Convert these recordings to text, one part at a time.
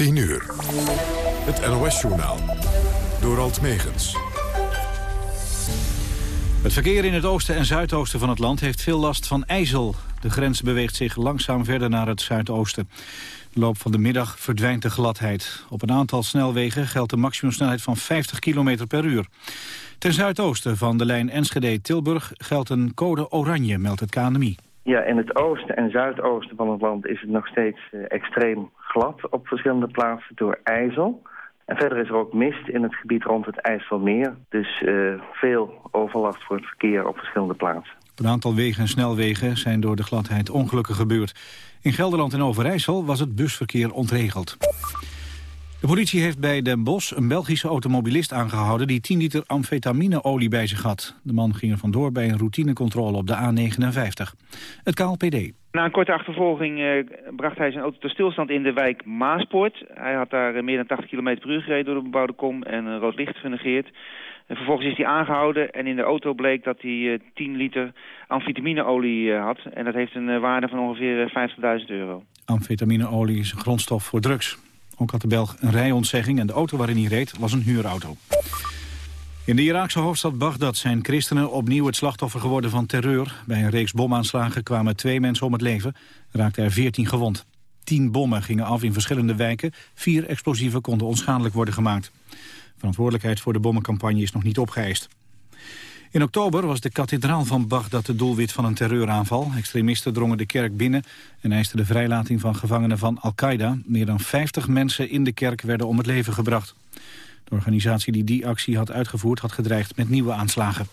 10 uur. Het NOS-journaal. Door Alt Megens. Het verkeer in het oosten en zuidoosten van het land heeft veel last van ijzel. De grens beweegt zich langzaam verder naar het zuidoosten. De loop van de middag verdwijnt de gladheid. Op een aantal snelwegen geldt de maximumsnelheid van 50 km per uur. Ten zuidoosten van de lijn Enschede-Tilburg geldt een code oranje, meldt het KNMI. Ja, in het oosten en zuidoosten van het land is het nog steeds uh, extreem glad op verschillende plaatsen door ijzel. En verder is er ook mist in het gebied rond het IJsselmeer. Dus uh, veel overlast voor het verkeer op verschillende plaatsen. Op een aantal wegen en snelwegen zijn door de gladheid ongelukken gebeurd. In Gelderland en Overijssel was het busverkeer ontregeld. De politie heeft bij Den Bosch een Belgische automobilist aangehouden... die 10 liter amfetamineolie bij zich had. De man ging er vandoor bij een routinecontrole op de A59. Het KLPD. Na een korte achtervolging eh, bracht hij zijn auto tot stilstand in de wijk Maaspoort. Hij had daar eh, meer dan 80 km per uur gereden door de bebouwde kom en een rood licht genegeerd. En vervolgens is hij aangehouden en in de auto bleek dat hij uh, 10 liter amfetamineolie had. En dat heeft een waarde van ongeveer 50.000 euro. Amfetamineolie is een grondstof voor drugs. Ook had de Belg een rijontzegging en de auto waarin hij reed was een huurauto. In de Iraakse hoofdstad Bagdad zijn christenen opnieuw het slachtoffer geworden van terreur. Bij een reeks bomaanslagen kwamen twee mensen om het leven, raakten er veertien gewond. Tien bommen gingen af in verschillende wijken, vier explosieven konden onschadelijk worden gemaakt. Verantwoordelijkheid voor de bommencampagne is nog niet opgeëist. In oktober was de kathedraal van Bagdad het doelwit van een terreuraanval. Extremisten drongen de kerk binnen en eisten de vrijlating van gevangenen van Al-Qaeda. Meer dan 50 mensen in de kerk werden om het leven gebracht. De organisatie die die actie had uitgevoerd had gedreigd met nieuwe aanslagen.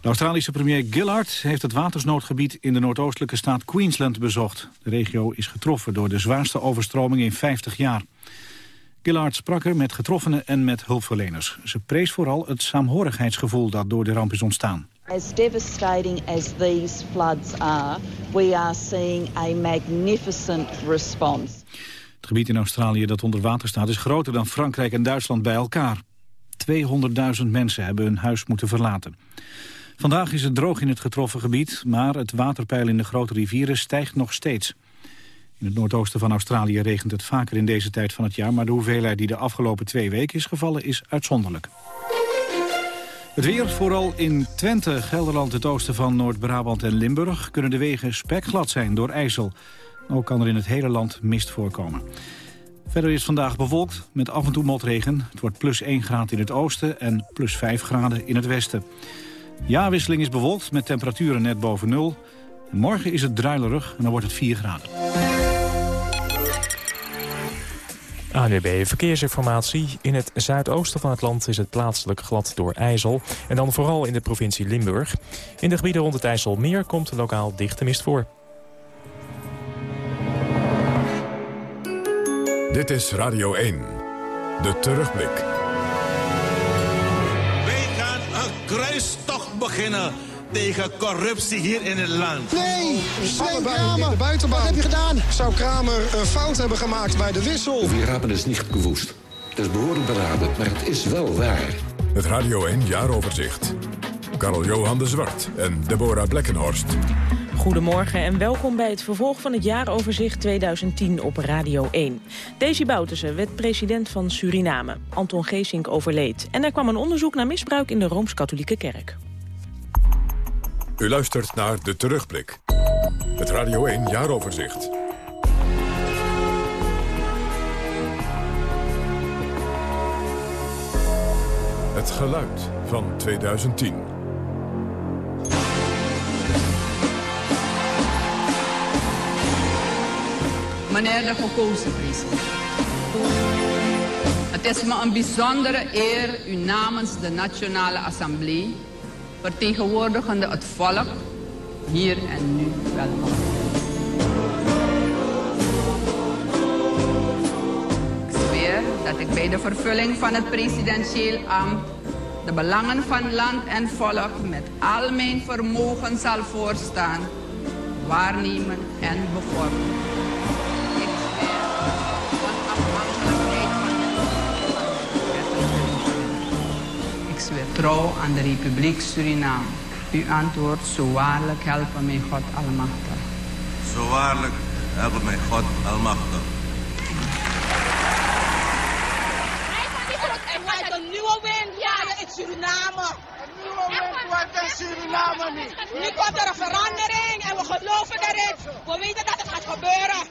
De Australische premier Gillard heeft het watersnoodgebied in de noordoostelijke staat Queensland bezocht. De regio is getroffen door de zwaarste overstroming in 50 jaar. Gillard sprak er met getroffenen en met hulpverleners. Ze prees vooral het saamhorigheidsgevoel dat door de ramp is ontstaan. As devastating as these floods are, we are seeing a magnificent response. Het gebied in Australië dat onder water staat is groter dan Frankrijk en Duitsland bij elkaar. 200.000 mensen hebben hun huis moeten verlaten. Vandaag is het droog in het getroffen gebied, maar het waterpeil in de grote rivieren stijgt nog steeds. In het noordoosten van Australië regent het vaker in deze tijd van het jaar... maar de hoeveelheid die de afgelopen twee weken is gevallen is uitzonderlijk. Het weer, vooral in Twente, Gelderland, het oosten van Noord-Brabant en Limburg... kunnen de wegen spekglad zijn door ijzel. Ook kan er in het hele land mist voorkomen. Verder is vandaag bewolkt met af en toe motregen. Het wordt plus 1 graad in het oosten en plus 5 graden in het westen. Jaarwisseling is bewolkt met temperaturen net boven nul. Morgen is het druilerig en dan wordt het 4 graden. ANWB Verkeersinformatie. In het zuidoosten van het land is het plaatselijk glad door ijzel. En dan vooral in de provincie Limburg. In de gebieden rond het IJsselmeer komt lokaal dichte mist voor. Dit is Radio 1. De terugblik. Wij gaan een kruistocht beginnen tegen corruptie hier in het land. Nee, Sven Kramer, de buitenbaan. Wat heb je gedaan? Zou Kramer een fout hebben gemaakt bij de wissel? Wir hebben het niet gewusst. Dat is behoorlijk beraden, maar het is wel waar. Het Radio 1 Jaaroverzicht. Karel Johan de Zwart en Deborah Blekkenhorst. Goedemorgen en welkom bij het vervolg van het jaaroverzicht 2010 op Radio 1. Daisy Bouterse werd president van Suriname. Anton Geesink overleed. En er kwam een onderzoek naar misbruik in de Rooms-Katholieke Kerk. U luistert naar De Terugblik. Het Radio 1 Jaaroverzicht. Het geluid van 2010. Meneer de gekozen president. Het is me een bijzondere eer u namens de Nationale Assemblée vertegenwoordigende het volk hier en nu welkom. Ik zweer dat ik bij de vervulling van het presidentieel ambt de belangen van land en volk met al mijn vermogen zal voorstaan, waarnemen en bevorderen. trouw aan de Republiek Suriname. U antwoord, zo waarlijk helpen mij God Almachtig. Zo waarlijk helpen mij God Almachtig. En wordt een nieuwe wind ja, in Suriname. Een nieuwe wind wordt in Suriname niet. Nu komt er een verandering en we geloven erin. We weten dat het gaat gebeuren.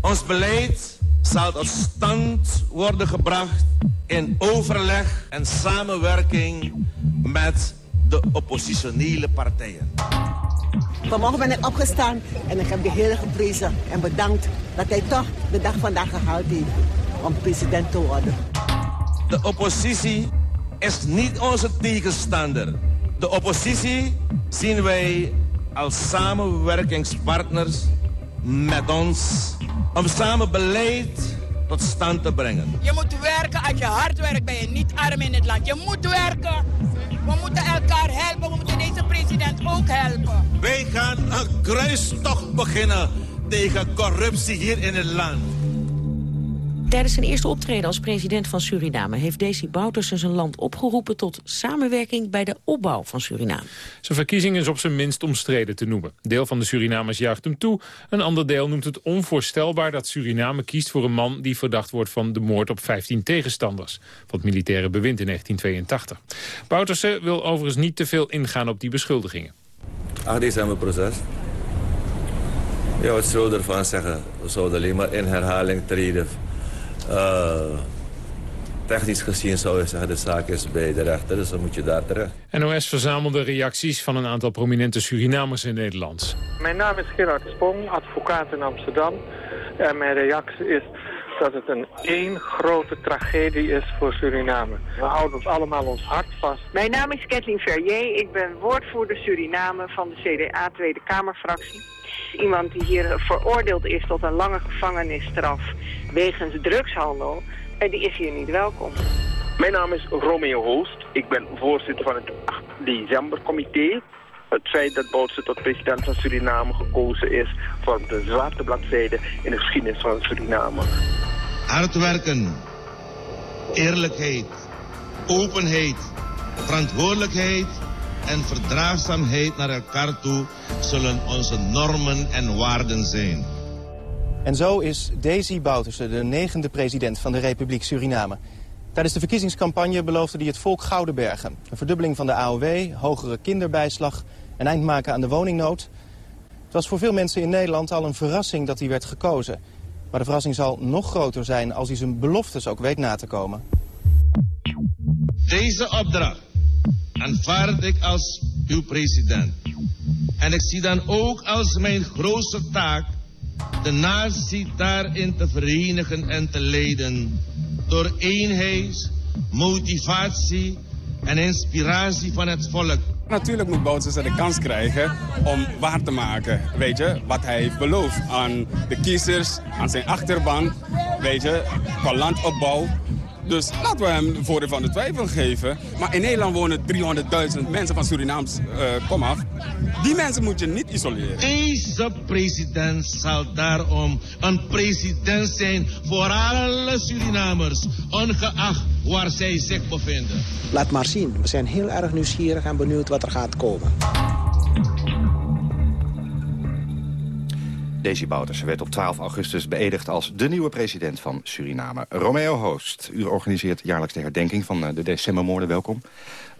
Ons beleid zal tot stand worden gebracht in overleg en samenwerking met de oppositionele partijen. Vanmorgen ben ik opgestaan en ik heb de Heer geprezen en bedankt dat hij toch de dag vandaag gehaald heeft om president te worden. De oppositie is niet onze tegenstander. De oppositie zien wij als samenwerkingspartners met ons om samen beleid tot stand te brengen. Je moet werken. Als je hard werkt ben je niet arm in het land. Je moet werken. We moeten elkaar helpen. We moeten deze president ook helpen. Wij gaan een kruistocht beginnen tegen corruptie hier in het land. Tijdens zijn eerste optreden als president van Suriname... heeft Desi Bouterse zijn land opgeroepen tot samenwerking bij de opbouw van Suriname. Zijn verkiezing is op zijn minst omstreden te noemen. Deel van de Surinamers juicht hem toe. Een ander deel noemt het onvoorstelbaar dat Suriname kiest voor een man... die verdacht wordt van de moord op 15 tegenstanders... van het militaire bewind in 1982. Bouterse wil overigens niet te veel ingaan op die beschuldigingen. 8 december proces. Ja, wat zullen we ervan zeggen? We zouden alleen maar in herhaling treden. Uh, technisch gezien zou je zeggen, de zaak is bij de rechter, dus dan moet je daar terecht. NOS verzamelde reacties van een aantal prominente Surinamers in Nederland. Mijn naam is Gerard Spong, advocaat in Amsterdam. En mijn reactie is dat het een één grote tragedie is voor Suriname. We houden ons allemaal ons hart vast. Mijn naam is Kathleen Verrier. Ik ben woordvoerder Suriname van de CDA Tweede Kamerfractie. Iemand die hier veroordeeld is tot een lange gevangenisstraf wegens drugshandel, en die is hier niet welkom. Mijn naam is Romeo Hoost. Ik ben voorzitter van het 8 december-comité. Het feit dat Boutse tot president van Suriname gekozen is... vormt de zwarte bladzijde in de geschiedenis van Suriname. Hard werken, eerlijkheid, openheid, verantwoordelijkheid en verdraagzaamheid naar elkaar toe... zullen onze normen en waarden zijn. En zo is Daisy Bouterse de negende president van de Republiek Suriname. Tijdens de verkiezingscampagne beloofde hij het volk gouden bergen. Een verdubbeling van de AOW, hogere kinderbijslag, een eind maken aan de woningnood. Het was voor veel mensen in Nederland al een verrassing dat hij werd gekozen. Maar de verrassing zal nog groter zijn als hij zijn beloftes ook weet na te komen. Deze opdracht aanvaard ik als uw president. En ik zie dan ook als mijn grootste taak de natie daarin te verenigen en te leiden. Door eenheid, motivatie en inspiratie van het volk. Natuurlijk moet Bouterse de kans krijgen om waar te maken, weet je, wat hij heeft beloofd aan de kiezers, aan zijn achterban, weet je, qua landopbouw. Dus laten we hem de voordeel van de twijfel geven. Maar in Nederland wonen 300.000 mensen van Surinaams uh, komaf. Die mensen moet je niet isoleren. Deze president zal daarom een president zijn voor alle Surinamers, ongeacht waar zij zich bevinden. Laat maar zien. We zijn heel erg nieuwsgierig en benieuwd wat er gaat komen. Daisy Bouters werd op 12 augustus beëdigd als de nieuwe president van Suriname. Romeo Hoost, u organiseert jaarlijks de herdenking van eh, de decembermoorden. Welkom.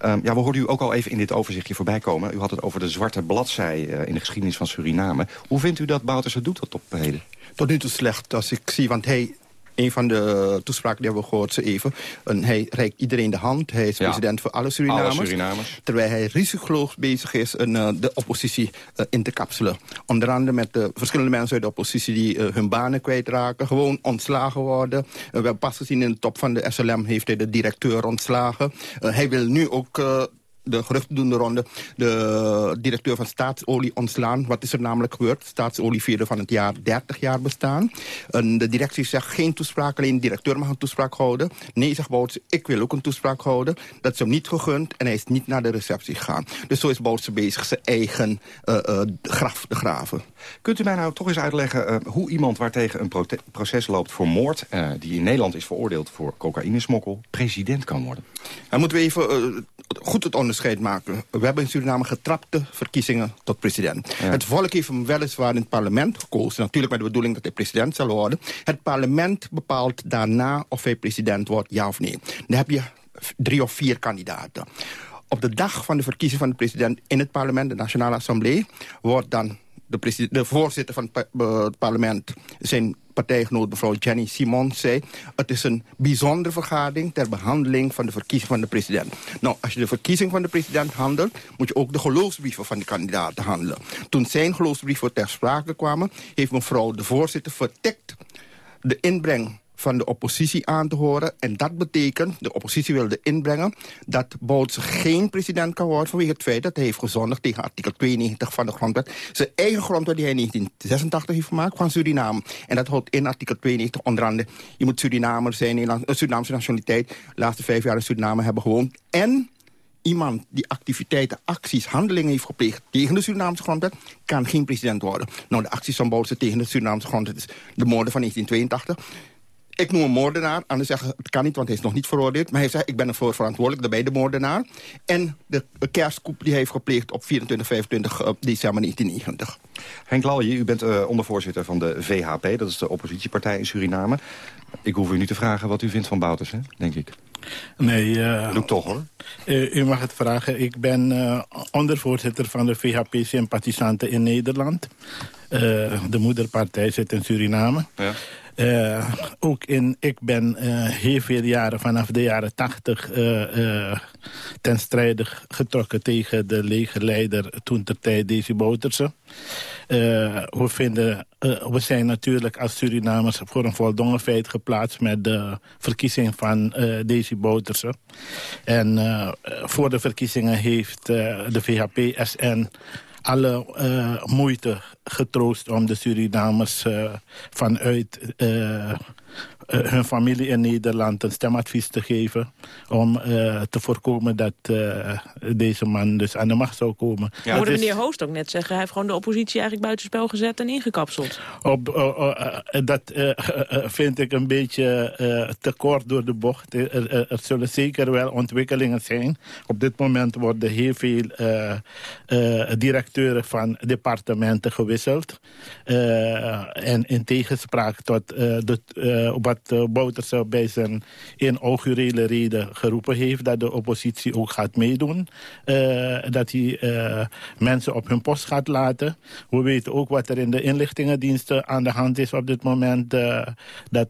Um, ja, we hoorden u ook al even in dit overzichtje voorbij komen. U had het over de zwarte bladzij uh, in de geschiedenis van Suriname. Hoe vindt u dat Bouters doet tot op heden? Tot nu toe slecht, als ik zie, want hij een van de toespraken die hebben we gehoord, even. En hij reikt iedereen de hand. Hij is president voor alle Surinamers. alle Surinamers. Terwijl hij risicoloos bezig is een, uh, de oppositie uh, in te kapselen. Onder andere met de verschillende mensen uit de oppositie die uh, hun banen kwijtraken. Gewoon ontslagen worden. we hebben pas gezien in de top van de SLM heeft hij de directeur ontslagen. hij wil nu ook de geruchten ronde de directeur van Staatsolie ontslaan. Wat is er namelijk gebeurd? Staatsolie vierde van het jaar 30 jaar bestaan. En de directie zegt geen toespraak, alleen de directeur mag een toespraak houden. Nee, zegt Bouts, ik wil ook een toespraak houden. Dat is hem niet gegund en hij is niet naar de receptie gegaan. Dus zo is Bouts bezig zijn eigen uh, uh, graf te graven. Kunt u mij nou toch eens uitleggen uh, hoe iemand waartegen een proces loopt voor moord... die in Nederland is veroordeeld voor cocaïnesmokkel, president kan worden? Dan moeten we even goed het onderzoek onderscheid maken. We hebben in Suriname getrapte verkiezingen tot president. Het volk heeft hem weliswaar in het parlement gekozen. Natuurlijk met de bedoeling dat hij president zal worden. Het parlement bepaalt daarna of hij president wordt, ja of nee. Dan heb je drie of vier kandidaten. Op de dag van de verkiezing van de president in het parlement, de Nationale Assemblée... wordt dan de, de voorzitter van het, het parlement, zijn partijgenoot mevrouw Jenny Simon zei... het is een bijzondere vergadering ter behandeling van de verkiezing van de president. Nou, als je de verkiezing van de president handelt... moet je ook de geloofsbrieven van de kandidaten handelen. Toen zijn geloofsbrieven ter sprake kwamen... heeft mevrouw de voorzitter vertikt de inbreng van de oppositie aan te horen. En dat betekent, de oppositie wilde inbrengen... dat Bouts geen president kan worden vanwege het feit dat hij heeft gezondigd... tegen artikel 92 van de grondwet. Zijn eigen grondwet die hij in 1986 heeft gemaakt van Suriname. En dat houdt in artikel 92 onder andere... je moet Surinamer zijn, een Surinaamse nationaliteit... de laatste vijf jaar in Suriname hebben gewoond. En iemand die activiteiten, acties, handelingen heeft gepleegd... tegen de Surinaamse grondwet, kan geen president worden. Nou, de acties van Boutsen tegen de Surinaamse grondwet... is de moorden van 1982 ik noem een moordenaar. Anderen zeggen, het kan niet, want hij is nog niet veroordeeld. Maar hij zegt, ik ben ervoor verantwoordelijk, daarbij de moordenaar. En de kerstkoep die hij heeft gepleegd op 24, 25 eh, december 1990. Henk Lalje, u bent uh, ondervoorzitter van de VHP. Dat is de oppositiepartij in Suriname. Ik hoef u niet te vragen wat u vindt van Bouters, hè? denk ik. Nee. Uh, Doe ik toch, hoor. Uh, u mag het vragen. Ik ben uh, ondervoorzitter van de VHP-sympathisanten in Nederland. de moederpartij zit in Suriname. Ja. Uh, ook in, ik ben uh, heel veel jaren, vanaf de jaren tachtig, uh, ten strijde getrokken tegen de legerleider toen ter tijd Desi Bouterse. we, vinden, we zijn natuurlijk als Surinamers voor een voldongen feit geplaatst met de verkiezing van Desi Bouterse. En voor de verkiezingen heeft de VHP-SN alle uh, moeite getroost om de Surinamers uh, vanuit uh, hun familie in Nederland een stemadvies te geven... om uh, te voorkomen dat uh, deze man dus aan de macht zou komen. Ja, hoorde meneer Hoost ook net zeggen... hij heeft gewoon de oppositie eigenlijk buitenspel gezet en ingekapseld. Op, dat vind ik een beetje te kort door de bocht. Er, er, zullen zeker wel ontwikkelingen zijn. Op dit moment worden heel veel directeuren van departementen gewisseld. en in tegenspraak tot de, wat Bouterse bij zijn inaugurele reden geroepen heeft... dat de oppositie ook gaat meedoen. Uh, dat hij uh, mensen op hun post gaat laten. We weten ook wat er in de inlichtingendiensten aan de hand is op dit moment. dat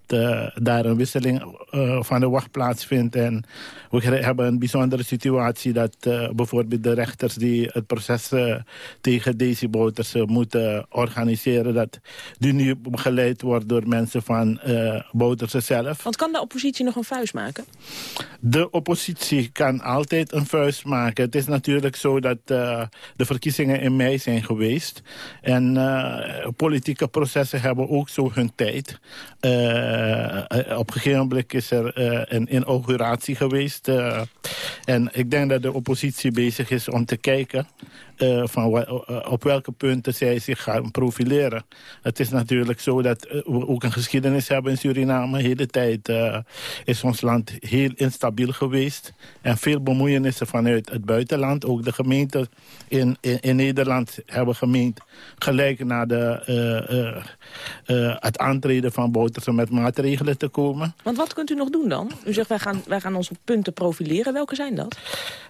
daar een wisseling van de wacht plaatsvindt. En we hebben een bijzondere situatie dat bijvoorbeeld de rechters... die het proces tegen Daisy Bouterse moeten organiseren... dat die nu begeleid wordt door mensen van uh, zelf. Want kan de oppositie nog een vuist maken? De oppositie kan altijd een vuist maken. Het is natuurlijk zo dat uh, de verkiezingen in mei zijn geweest. En uh, politieke processen hebben ook zo hun tijd. Uh, op een gegeven moment is er een inauguratie geweest. en ik denk dat de oppositie bezig is om te kijken... Uh, van uh, op welke punten zij zich gaan profileren. Het is natuurlijk zo dat we ook een geschiedenis hebben in Suriname. De hele tijd is ons land heel instabiel geweest. En veel bemoeienissen vanuit het buitenland. Ook de gemeenten in, in, in Nederland hebben gemeend... gelijk na de, het aantreden van Bouterse met maatregelen te komen. Want wat kunt u nog doen dan? U zegt wij gaan, wij gaan op punten profileren. Welke zijn dat?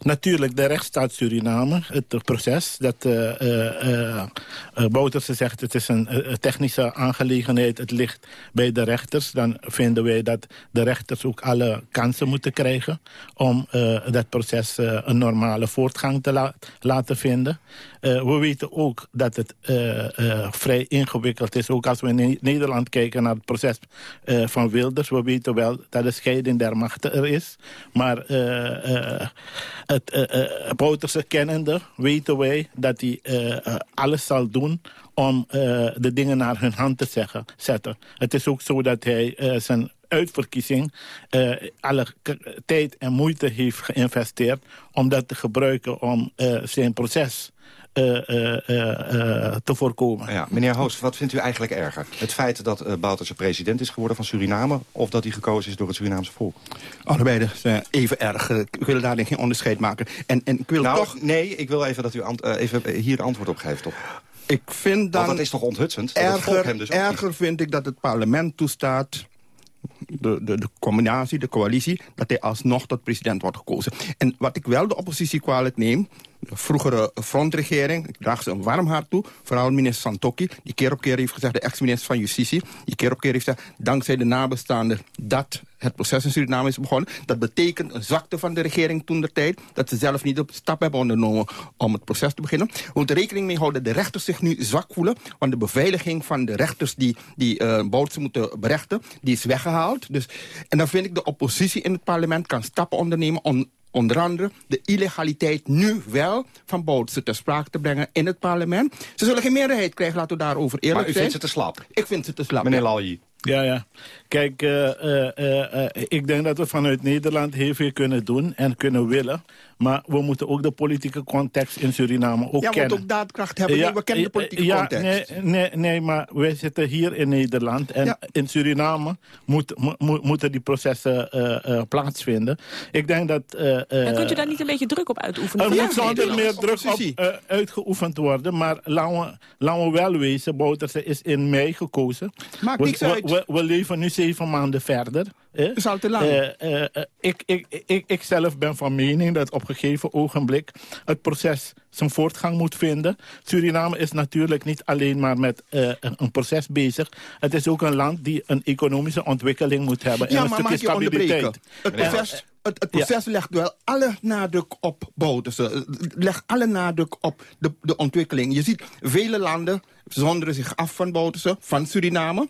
Natuurlijk de rechtsstaat Suriname. Het proces dat uh, uh, Bouterse zegt het is een technische aangelegenheid. Het ligt bij de rechters. Dan vinden wij dat de rechters ook alle kansen moeten krijgen... om dat proces een normale voortgang te la laten vinden. we weten ook dat het vrij ingewikkeld is. Ook als we in Nederland kijken naar het proces van Wilders. We weten wel dat de scheiding der machten er is. Maar het Bouterse kennende weten wij dat hij uh, alles zal doen om uh, de dingen naar hun hand te zetten. Het is ook zo dat hij zijn uitverkiezing alle tijd en moeite heeft geïnvesteerd... om dat te gebruiken om zijn proces te voorkomen. Ja, meneer Hoost, wat vindt u eigenlijk erger? Het feit dat uh, Bouterse president is geworden van Suriname... of dat hij gekozen is door het Surinaamse volk? Allebei zijn even erg. Ik wil daar geen onderscheid maken. En, en ik wil nou, toch... Nee, ik wil even dat u even hier antwoord op geeft. Op. Ik vind dan... Want dat is toch onthutsend? Erger, hem dus erger vind ik dat het parlement toestaat de, de, de combinatie, de coalitie... dat hij alsnog tot president wordt gekozen. En wat ik wel de oppositie kwalijk neem... de vroegere frontregering, ik draag ze een warm hart toe... vooral minister Santokki, die keer op keer heeft gezegd... de ex-minister van Justitie, die keer op keer heeft gezegd... dankzij de nabestaanden dat het proces in Suriname is begonnen. Dat betekent een zwakte van de regering toen de tijd... dat ze zelf niet op stap hebben ondernomen om het proces te beginnen. We moeten rekening mee houden dat de rechters zich nu zwak voelen... want de beveiliging van de rechters die, die uh, moeten berechten... die is weggehaald. Dus, en dan vind ik de oppositie in het parlement kan stappen ondernemen... om onder andere de illegaliteit nu wel van Boutsen ter sprake te brengen in het parlement. Ze zullen geen meerderheid krijgen, laten we daarover eerlijk zijn. Maar u vindt ze te slap? Ik vind ze te slap. Meneer Lalji. Ja, ja. Kijk, uh, uh, uh, ik denk dat we vanuit Nederland heel veel kunnen doen en kunnen willen. Maar we moeten ook de politieke context in Suriname ook ja, kennen. Ja, we ook daadkracht hebben. Ja, nee, we kennen de politieke ja, context. Nee, nee, nee, maar wij zitten hier in Nederland. En ja. in Suriname moet, mo moeten die processen plaatsvinden. Ik denk dat... maar kunt u daar niet een beetje druk op uitoefenen? Er moet zonder meer druk op uitgeoefend worden. Maar laten we, laten we wel wezen, Bouterse is in mei gekozen. Maakt niks uit. We, we, leven nu zeven maanden verder. Dat is al te lang. Uh, uh, ik, ik, ik, ik zelf ben van mening dat op een gegeven ogenblik... het proces zijn voortgang moet vinden. Suriname is natuurlijk niet alleen maar met uh, een proces bezig. Het is ook een land die een economische ontwikkeling moet hebben. Ja, en maar. Het proces, het, het proces ja. legt wel alle nadruk op Bouterse. Legt alle nadruk op de, de ontwikkeling. Je ziet, vele landen zonderen zich af van Bouterse, van Suriname...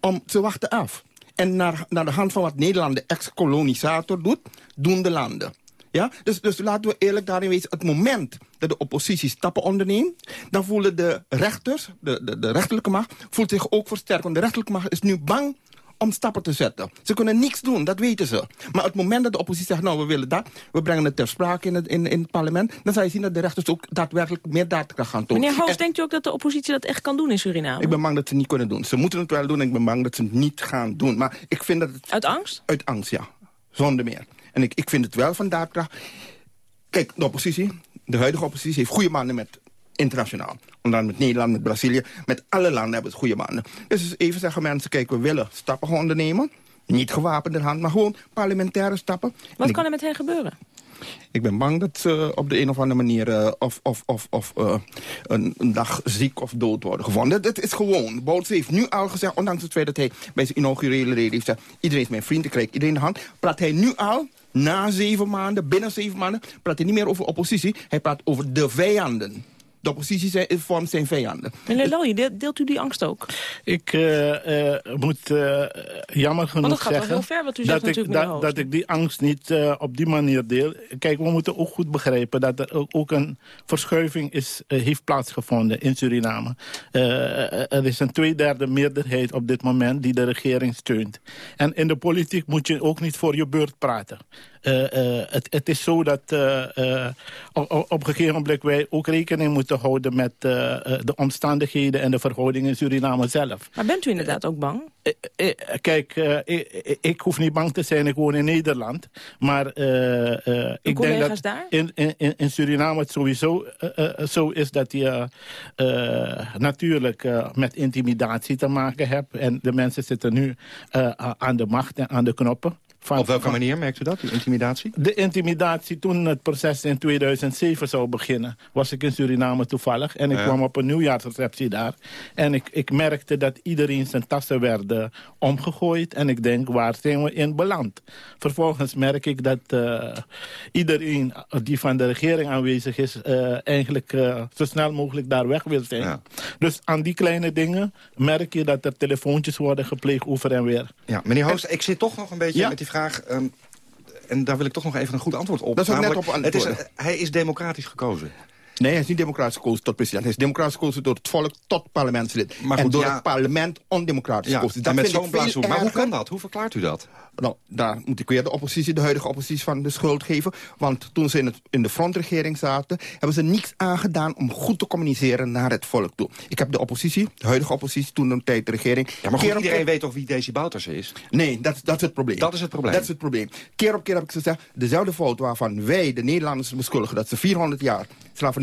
om ze wachten af. En naar, naar de hand van wat Nederland, de ex-kolonisator, doet, doen de landen. Ja? Dus, dus laten we eerlijk daarin wezen. Het moment dat de oppositie stappen onderneemt... dan voelen de rechters, de, de, de rechterlijke macht... voelt zich ook versterkt. Want de rechterlijke macht is nu bang om stappen te zetten. Ze kunnen niks doen, dat weten ze. Maar het moment dat de oppositie zegt, nou, we willen dat... we brengen het ter sprake in het, in, in het parlement... dan zal je zien dat de rechters ook daadwerkelijk meer daadkracht gaan tonen. Meneer Hoos, denkt u ook dat de oppositie dat echt kan doen in Suriname? Ik ben bang dat ze het niet kunnen doen. Ze moeten het wel doen en ik ben bang dat ze het niet gaan doen. Maar ik vind dat het... Uit angst? Uit angst, ja. Zonder meer. En ik, ik vind het wel van daadkracht... Kijk, de oppositie, de huidige oppositie... heeft goede mannen met internationaal. Onder met Nederland, met Brazilië. Met alle landen hebben het goede mannen. Dus even zeggen mensen, kijk, we willen stappen gaan ondernemen. Niet gewapende hand, maar gewoon parlementaire stappen. Wat kan er met hen gebeuren? Ik ben bang dat ze op de een of andere manier uh, of, of, of, of uh, een, een, dag ziek of dood worden gevonden. Dat is gewoon. Bouts heeft nu al gezegd, ondanks het feit dat hij bij zijn inaugurele reden heeft gezegd... iedereen is mijn vriend, ik krijg iedereen de hand. Praat hij nu al, na zeven maanden, binnen zeven maanden... praat hij niet meer over oppositie, hij praat over de vijanden. De oppositie zijn, vormt zijn vijanden. Meneer Looy, deelt, deelt u die angst ook? Ik uh, uh, moet uh, jammer genoeg dat gaat zeggen... wel heel ver wat u zegt dat, ik, dat, dat ik die angst niet op die manier deel. Kijk, we moeten ook goed begrijpen dat er ook een verschuiving is, heeft plaatsgevonden in Suriname. er is een tweederde meerderheid op dit moment die de regering steunt. En in de politiek moet je ook niet voor je beurt praten. Uh, uh, het, het, is zo dat uh, op, op een gegeven moment wij ook rekening moeten houden met de omstandigheden en de verhoudingen in Suriname zelf. Maar bent u inderdaad ook bang? Kijk, ik, ik, hoef niet bang te zijn, ik woon in Nederland. Maar ik denk dat daar? In, in, in, Suriname het sowieso zo is dat je natuurlijk met intimidatie te maken hebt. En de mensen zitten nu aan de macht en aan de knoppen. Van, Op welke manier merkt u dat, die intimidatie? De intimidatie toen het proces in 2007 zou beginnen... was ik in Suriname toevallig. En ik ja. kwam op een nieuwjaarsreceptie daar. En ik, ik merkte dat iedereen zijn tassen werden omgegooid. En ik denk, waar zijn we in beland? Vervolgens merk ik dat uh, iedereen die van de regering aanwezig is... Uh, eigenlijk uh, zo snel mogelijk daar weg wil zijn. Ja. Dus aan die kleine dingen merk je dat er telefoontjes worden gepleegd over en weer. Ja, meneer Hoost, ik zit toch nog een beetje ja. met die vraag... Um, en daar wil ik toch nog even een goed antwoord op. Dat is ook net op het is, Hij is democratisch gekozen. Nee, hij is niet democratisch gekozen tot president. Hij is democratisch gekozen door het volk tot parlementslid. Maar en goed, door ja. het parlement ondemocratisch Ja, gekozen. en met vind ik zo'n. Maar hoe kan dat? Hoe verklaart u dat? Nou, daar moet ik weer de oppositie, de huidige oppositie van de schuld geven. Want toen ze in, het, in de frontregering zaten... hebben ze niets aangedaan om goed te communiceren naar het volk toe. Ik heb de oppositie, de huidige oppositie, toen een tijd de regering... Ja, maar goed, keer iedereen keer- weet toch wie Daisy Bouterse is? Nee, dat, dat is het probleem. Dat is het probleem. Dat is het probleem. Keer op keer heb ik gezegd, dezelfde fout waarvan wij, de Nederlanders, beschuldigen... dat ze 400 jaar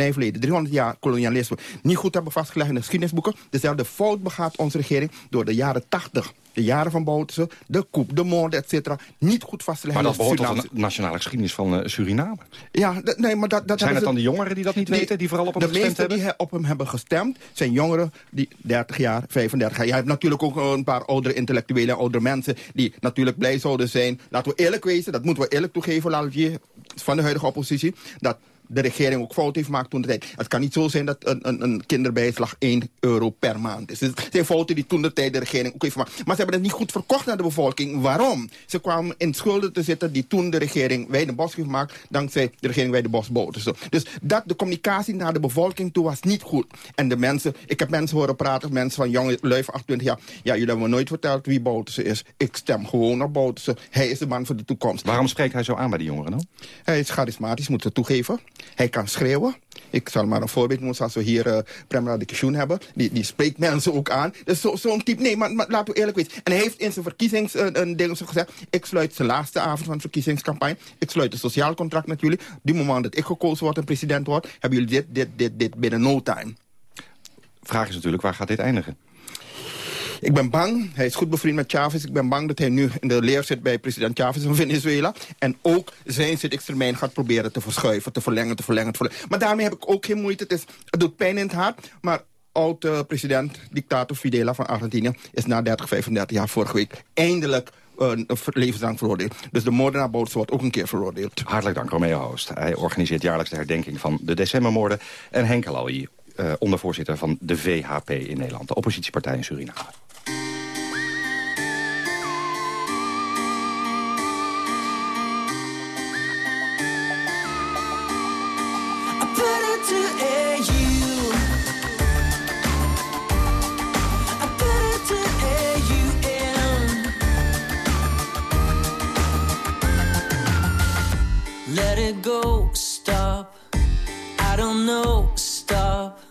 slavernijverleden, 300 jaar kolonialisme... niet goed hebben vastgelegd in de geschiedenisboeken. Dezelfde fout begaat onze regering door de jaren 80... De jaren van Bouterse, de koep, de moorden, et cetera... niet goed vast te Maar leggen. dat in de behoort tot de nationale geschiedenis van eh, Suriname. ja, nee, maar dat, dat Zijn het dan de jongeren die dat niet weten, die vooral op hem De gestemd meesten hebben? die he- op hem hebben gestemd zijn jongeren die 30 jaar, 35 jaar. Je hebt natuurlijk ook een paar oudere intellectuelen en oudere mensen... die natuurlijk blij zouden zijn. Laten we eerlijk wezen, dat moeten we eerlijk toegeven, Lalvier, van de huidige oppositie... dat de regering ook fout heeft gemaakt toen de tijd. Het kan niet zo zijn dat een, een, een kinderbijslag 1 euro per maand is. Dus Het zijn fouten die toen de tijd de regering ook heeft gemaakt. Maar ze hebben het niet goed verkocht naar de bevolking. Waarom? Ze kwamen in schulden te zitten die toen de regering Weidenbos heeft gemaakt... dankzij de regering Weidenbos Bouterse. Dus dat de communicatie naar de bevolking toe was niet goed. En de mensen, ik heb mensen horen praten, mensen van jonge lui van 28 jaar... ja, jullie hebben me nooit verteld wie Bouterse is. Ik stem gewoon op Bouterse. Hij is de man voor de toekomst. Waarom spreekt hij zo aan bij die jongeren dan? Hij is charismatisch, moet het toegeven. Hij kan schreeuwen. Ik zal maar een voorbeeld noemen, zoals we hier uh, Prem Radikishun hebben. Die, die spreekt mensen ook aan. Dus zo'n zo type, nee, maar, laten we eerlijk weten. En hij heeft in zijn verkiezings uh, een ding zo gezegd... ik sluit de laatste avond van de verkiezingscampagne. Ik sluit een sociaal contract met jullie. Die moment dat ik gekozen word en president word... hebben jullie dit, dit, dit, dit binnen no time. Vraag is natuurlijk, waar gaat dit eindigen? Ik ben bang, hij is goed bevriend met Chavez. Ik ben bang dat hij nu in de leer zit bij president Chavez van Venezuela. En ook zijn zittingstermijn gaat proberen te verschuiven, te verlengen, te verlengen, te verlengen. Maar daarmee heb ik ook geen moeite. Het, is, het doet pijn in het hart. Maar oud-president, dictator Fidela van Argentinië... is na 30, 35 jaar vorige week eindelijk een levenslang veroordeeld. Dus de moordenaar wordt ook een keer veroordeeld. Hartelijk dank, Romeo Hoost. Hij organiseert jaarlijks de herdenking van de decembermoorden. En Henk Alawi, uh, ondervoorzitter van de VHP in Nederland, de oppositiepartij in Suriname. Go, stop. I don't stop.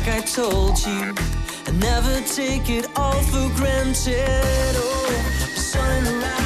Like I told you, and never take it all for granted. Oh, will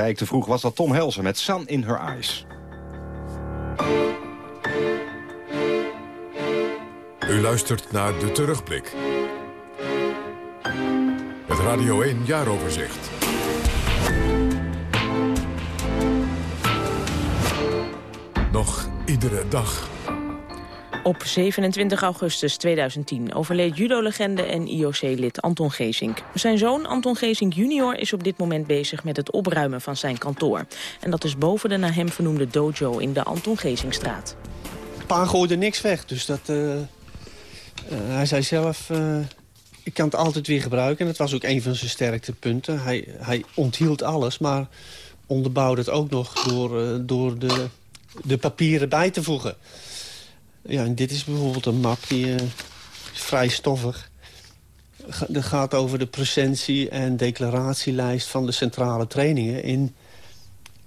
zei te vroeg, was dat Tom Helsen met Sun in Her Eyes. U luistert naar De Terugblik. Het Radio 1 Jaaroverzicht. Nog iedere dag. Op 27 augustus 2010 overleed judo-legende en IOC-lid Anton Geesink. Zijn zoon Anton Geesink junior is op dit moment bezig met het opruimen van zijn kantoor. En dat is boven de naar hem vernoemde dojo in de Anton Geesinkstraat. Pa gooide niks weg, dus dat... Uh, uh, hij zei zelf, uh, ik kan het altijd weer gebruiken. En dat was ook een van zijn sterkte punten. Hij, hij onthield alles, maar onderbouwde het ook nog door, door de, de papieren bij te voegen. Ja, en dit is bijvoorbeeld een map die uh, vrij stoffig. Dat gaat over de presentie- en declaratielijst van de centrale trainingen in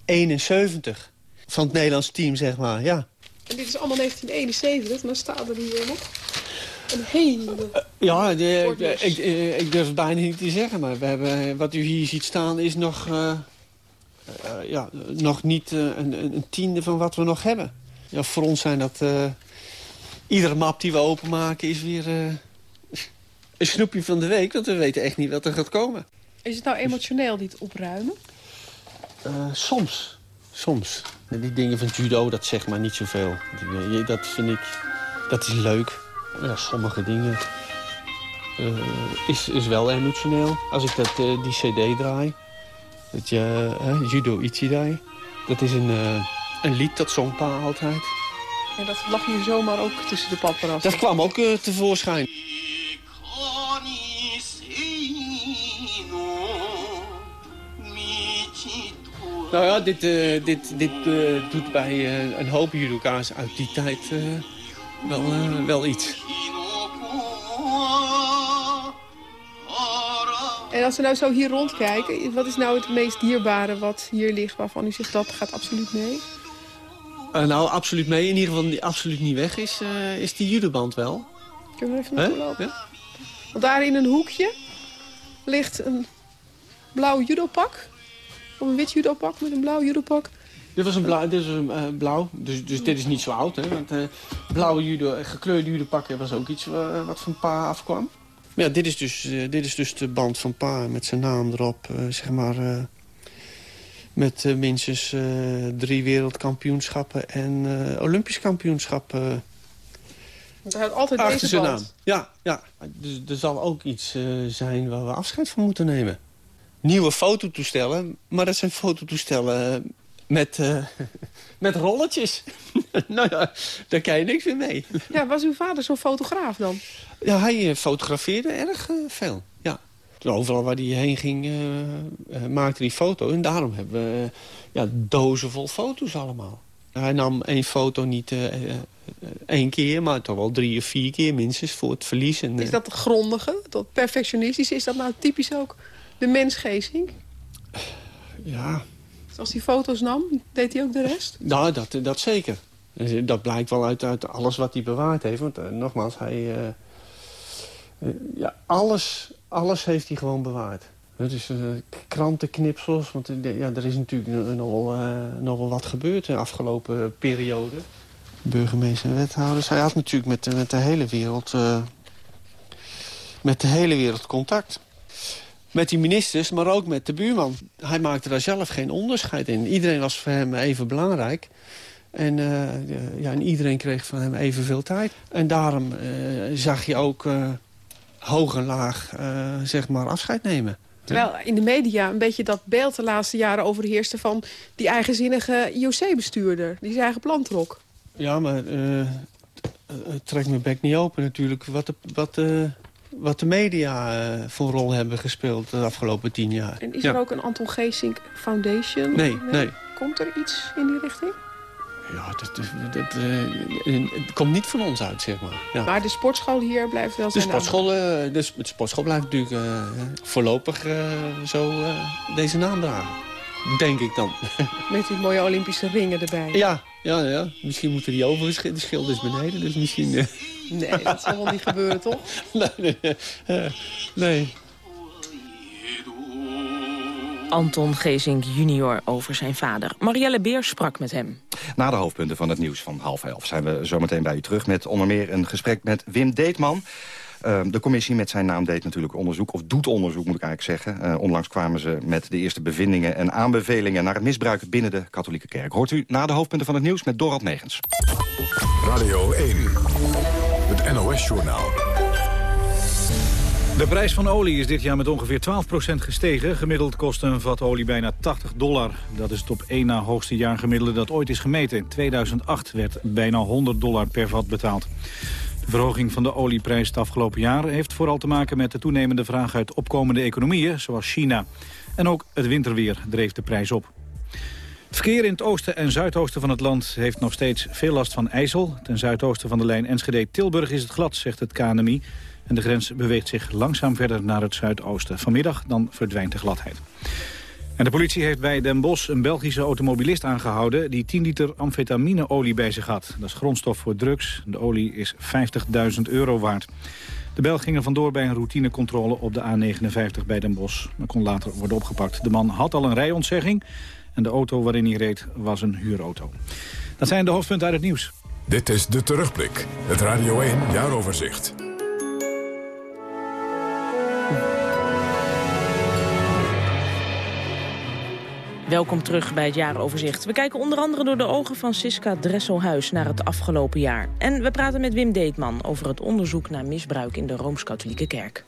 71. Van het Nederlands team, zeg maar, ja. En dit is allemaal 1971, en dan staat er hier nog een hele... Uh, ja, de, ik, ik, durf het bijna niet te zeggen, maar we hebben, wat u hier ziet staan is nog, uh, ja, nog niet een, een, tiende van wat we nog hebben. Ja, voor ons zijn dat iedere map die we openmaken is weer uh, een snoepje van de week. Want we weten echt niet wat er gaat komen. Is het nou emotioneel, dit opruimen? Uh, soms. Soms. Die dingen van judo, dat zegt maar niet zoveel. Dat vind ik... Dat is leuk. Ja, sommige dingen... Uh, is, is wel emotioneel. Als ik dat, die cd draai. Dat je, Judo Ichidai. Dat is een, een lied, dat zong pa altijd. En dat lag hier zomaar ook tussen de paparazzi. Dat kwam ook uh, tevoorschijn. Nou ja, dit, uh, dit, dit uh, doet bij een hoop judoka's uit die tijd wel, wel iets. En als we nou zo hier rondkijken, wat is nou het meest dierbare wat hier ligt... waarvan u zegt dat gaat absoluut mee? Uh, nou, absoluut mee. In ieder geval die absoluut niet weg is, uh, is die judeband wel. Kunnen we even naartoe lopen? Ja? Want daar in een hoekje ligt een blauw judopak. Of een wit judopak met een blauw judopak. Dit was een blauw, dit is een, uh, blauw dus, dus dit is niet zo oud. Hè, want blauwe judo, gekleurde judopakken was ook iets wat van pa afkwam. Ja, dit is, dus, dit is dus de band van pa met zijn naam erop. zeg maar met uh, minstens uh, drie wereldkampioenschappen en uh, olympisch kampioenschappen. Want hij had altijd deze zijn naam. Ja, ja. Dus er zal ook iets zijn waar we afscheid van moeten nemen. Nieuwe fototoestellen, maar dat zijn fototoestellen met, met rolletjes. nou ja, daar kan je niks meer mee. Ja, was uw vader zo'n fotograaf dan? Ja, hij fotografeerde erg veel, Overal waar hij heen ging, uh, uh, maakte hij foto. En daarom hebben we uh, ja, dozen vol foto's allemaal. Hij nam één foto niet één keer, maar toch wel drie of vier keer minstens voor het verlies. En, is dat grondige, dat perfectionistische? Is dat nou typisch ook de mensgezing? Ja. Als hij foto's nam, deed hij ook de rest? Nou, dat, dat zeker. Dat blijkt wel uit, uit alles wat hij bewaard heeft. Want nogmaals, hij... ja, alles alles heeft hij gewoon bewaard. Dus uh, krantenknipsels, want uh, ja, er is natuurlijk nog wel, uh, nog wel wat gebeurd de afgelopen periode. Burgemeester en wethouders. Hij had natuurlijk met, met de hele wereld met de hele wereld contact. Met die ministers, maar ook met de buurman. Hij maakte daar zelf geen onderscheid in. Iedereen was voor hem even belangrijk. En, ja, en iedereen kreeg van hem evenveel tijd. En daarom zag je ook hoog en laag uh, zeg maar afscheid nemen. Terwijl in de media een beetje dat beeld de laatste jaren overheerste... van die eigenzinnige IOC-bestuurder, die zijn eigen plan trok. Ja, maar uh, het trekt mijn bek niet open natuurlijk... wat de, wat de, wat de media uh, voor rol hebben gespeeld de afgelopen tien jaar. En is er ook een Anton Geesink Foundation? Nee, nee. Komt er iets in die richting? Ja, dat, dat, dat uh, het komt niet van ons uit, zeg maar. Ja. Maar de sportschool hier blijft wel zijn de sportschool, uh, de, sportschool blijft natuurlijk uh, voorlopig zo deze naam dragen. Denk ik dan. Met die mooie Olympische ringen erbij. Ja, ja, ja. misschien moeten die overigens... De schild is beneden, dus misschien... Nee, dat zal wel niet gebeuren, toch? nee, nee. nee. Anton Gezink junior over zijn vader. Marielle Beer sprak met hem. Na de hoofdpunten van het nieuws van half elf zijn we zometeen bij u terug... met onder meer een gesprek met Wim Deetman... Ehm, de commissie met zijn naam deed natuurlijk onderzoek, of doet onderzoek moet ik eigenlijk zeggen. Uh, onlangs kwamen ze met de eerste bevindingen en aanbevelingen naar het misbruik binnen de katholieke kerk. Hoort u na de hoofdpunten van het nieuws met Dorald Megens. Radio 1, het NOS-journaal. De prijs van olie is dit jaar met ongeveer 12% gestegen. Gemiddeld kost een vat olie bijna 80 dollar. Dat is het op één na hoogste jaargemiddelde dat ooit is gemeten. In 2008 werd bijna 100 dollar per vat betaald. De verhoging van de olieprijs het afgelopen jaar heeft vooral te maken met de toenemende vraag uit opkomende economieën, zoals China. En ook het winterweer dreef de prijs op. Het verkeer in het oosten en zuidoosten van het land heeft nog steeds veel last van ijzel. Ten zuidoosten van de lijn Enschede-Tilburg is het glad, zegt het KNMI. En de grens beweegt zich langzaam verder naar het zuidoosten. Vanmiddag dan verdwijnt de gladheid. En de politie heeft bij Den Bosch een Belgische automobilist aangehouden... die 10 liter amfetamineolie bij zich had. Dat is grondstof voor drugs. De olie is 50.000 euro waard. De Belg ging er vandoor bij een routinecontrole op de A59 bij Den Bosch. Dat kon later worden opgepakt. De man had al een rijontzegging... en de auto waarin hij reed was een huurauto. Dat zijn de hoofdpunten uit het nieuws. Dit is De Terugblik, het Radio 1 jaaroverzicht. Welkom terug bij het jaaroverzicht. We kijken onder andere door de ogen van Siska Dresselhuis naar het afgelopen jaar. En we praten met Wim Deetman over het onderzoek naar misbruik in de Rooms-Katholieke Kerk.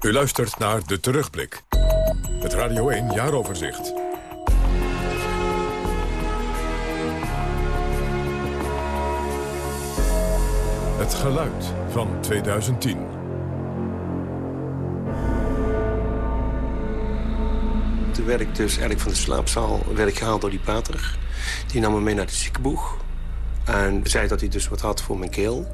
U luistert naar De Terugblik. Het Radio 1 jaaroverzicht. Het geluid van 2010. Toen werd ik dus eigenlijk van de slaapzaal werd ik gehaald door die pater. Die nam me mee naar het ziekenboeg. En zei dat hij dus wat had voor mijn keel.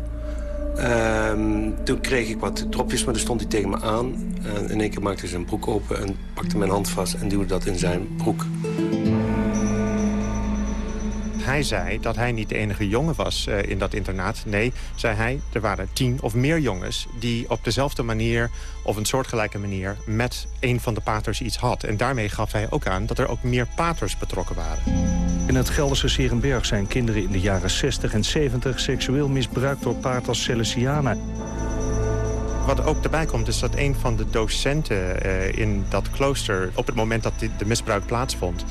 Um, toen kreeg ik wat dropjes, maar dan stond hij tegen me aan. En in één keer maakte hij zijn broek open en pakte mijn hand vast en duwde dat in zijn broek. Hij zei dat hij niet de enige jongen was uh, in dat internaat. Nee, zei hij, er waren tien of meer jongens... die op dezelfde manier of een soortgelijke manier... met een van de paters iets had. En daarmee gaf hij ook aan dat er ook meer paters betrokken waren. In het Gelderse Serenberg zijn kinderen in de jaren 60 en 70... seksueel misbruikt door paters Celestianen. Wat ook erbij komt is dat een van de docenten uh, in dat klooster... op het moment dat de misbruik plaatsvond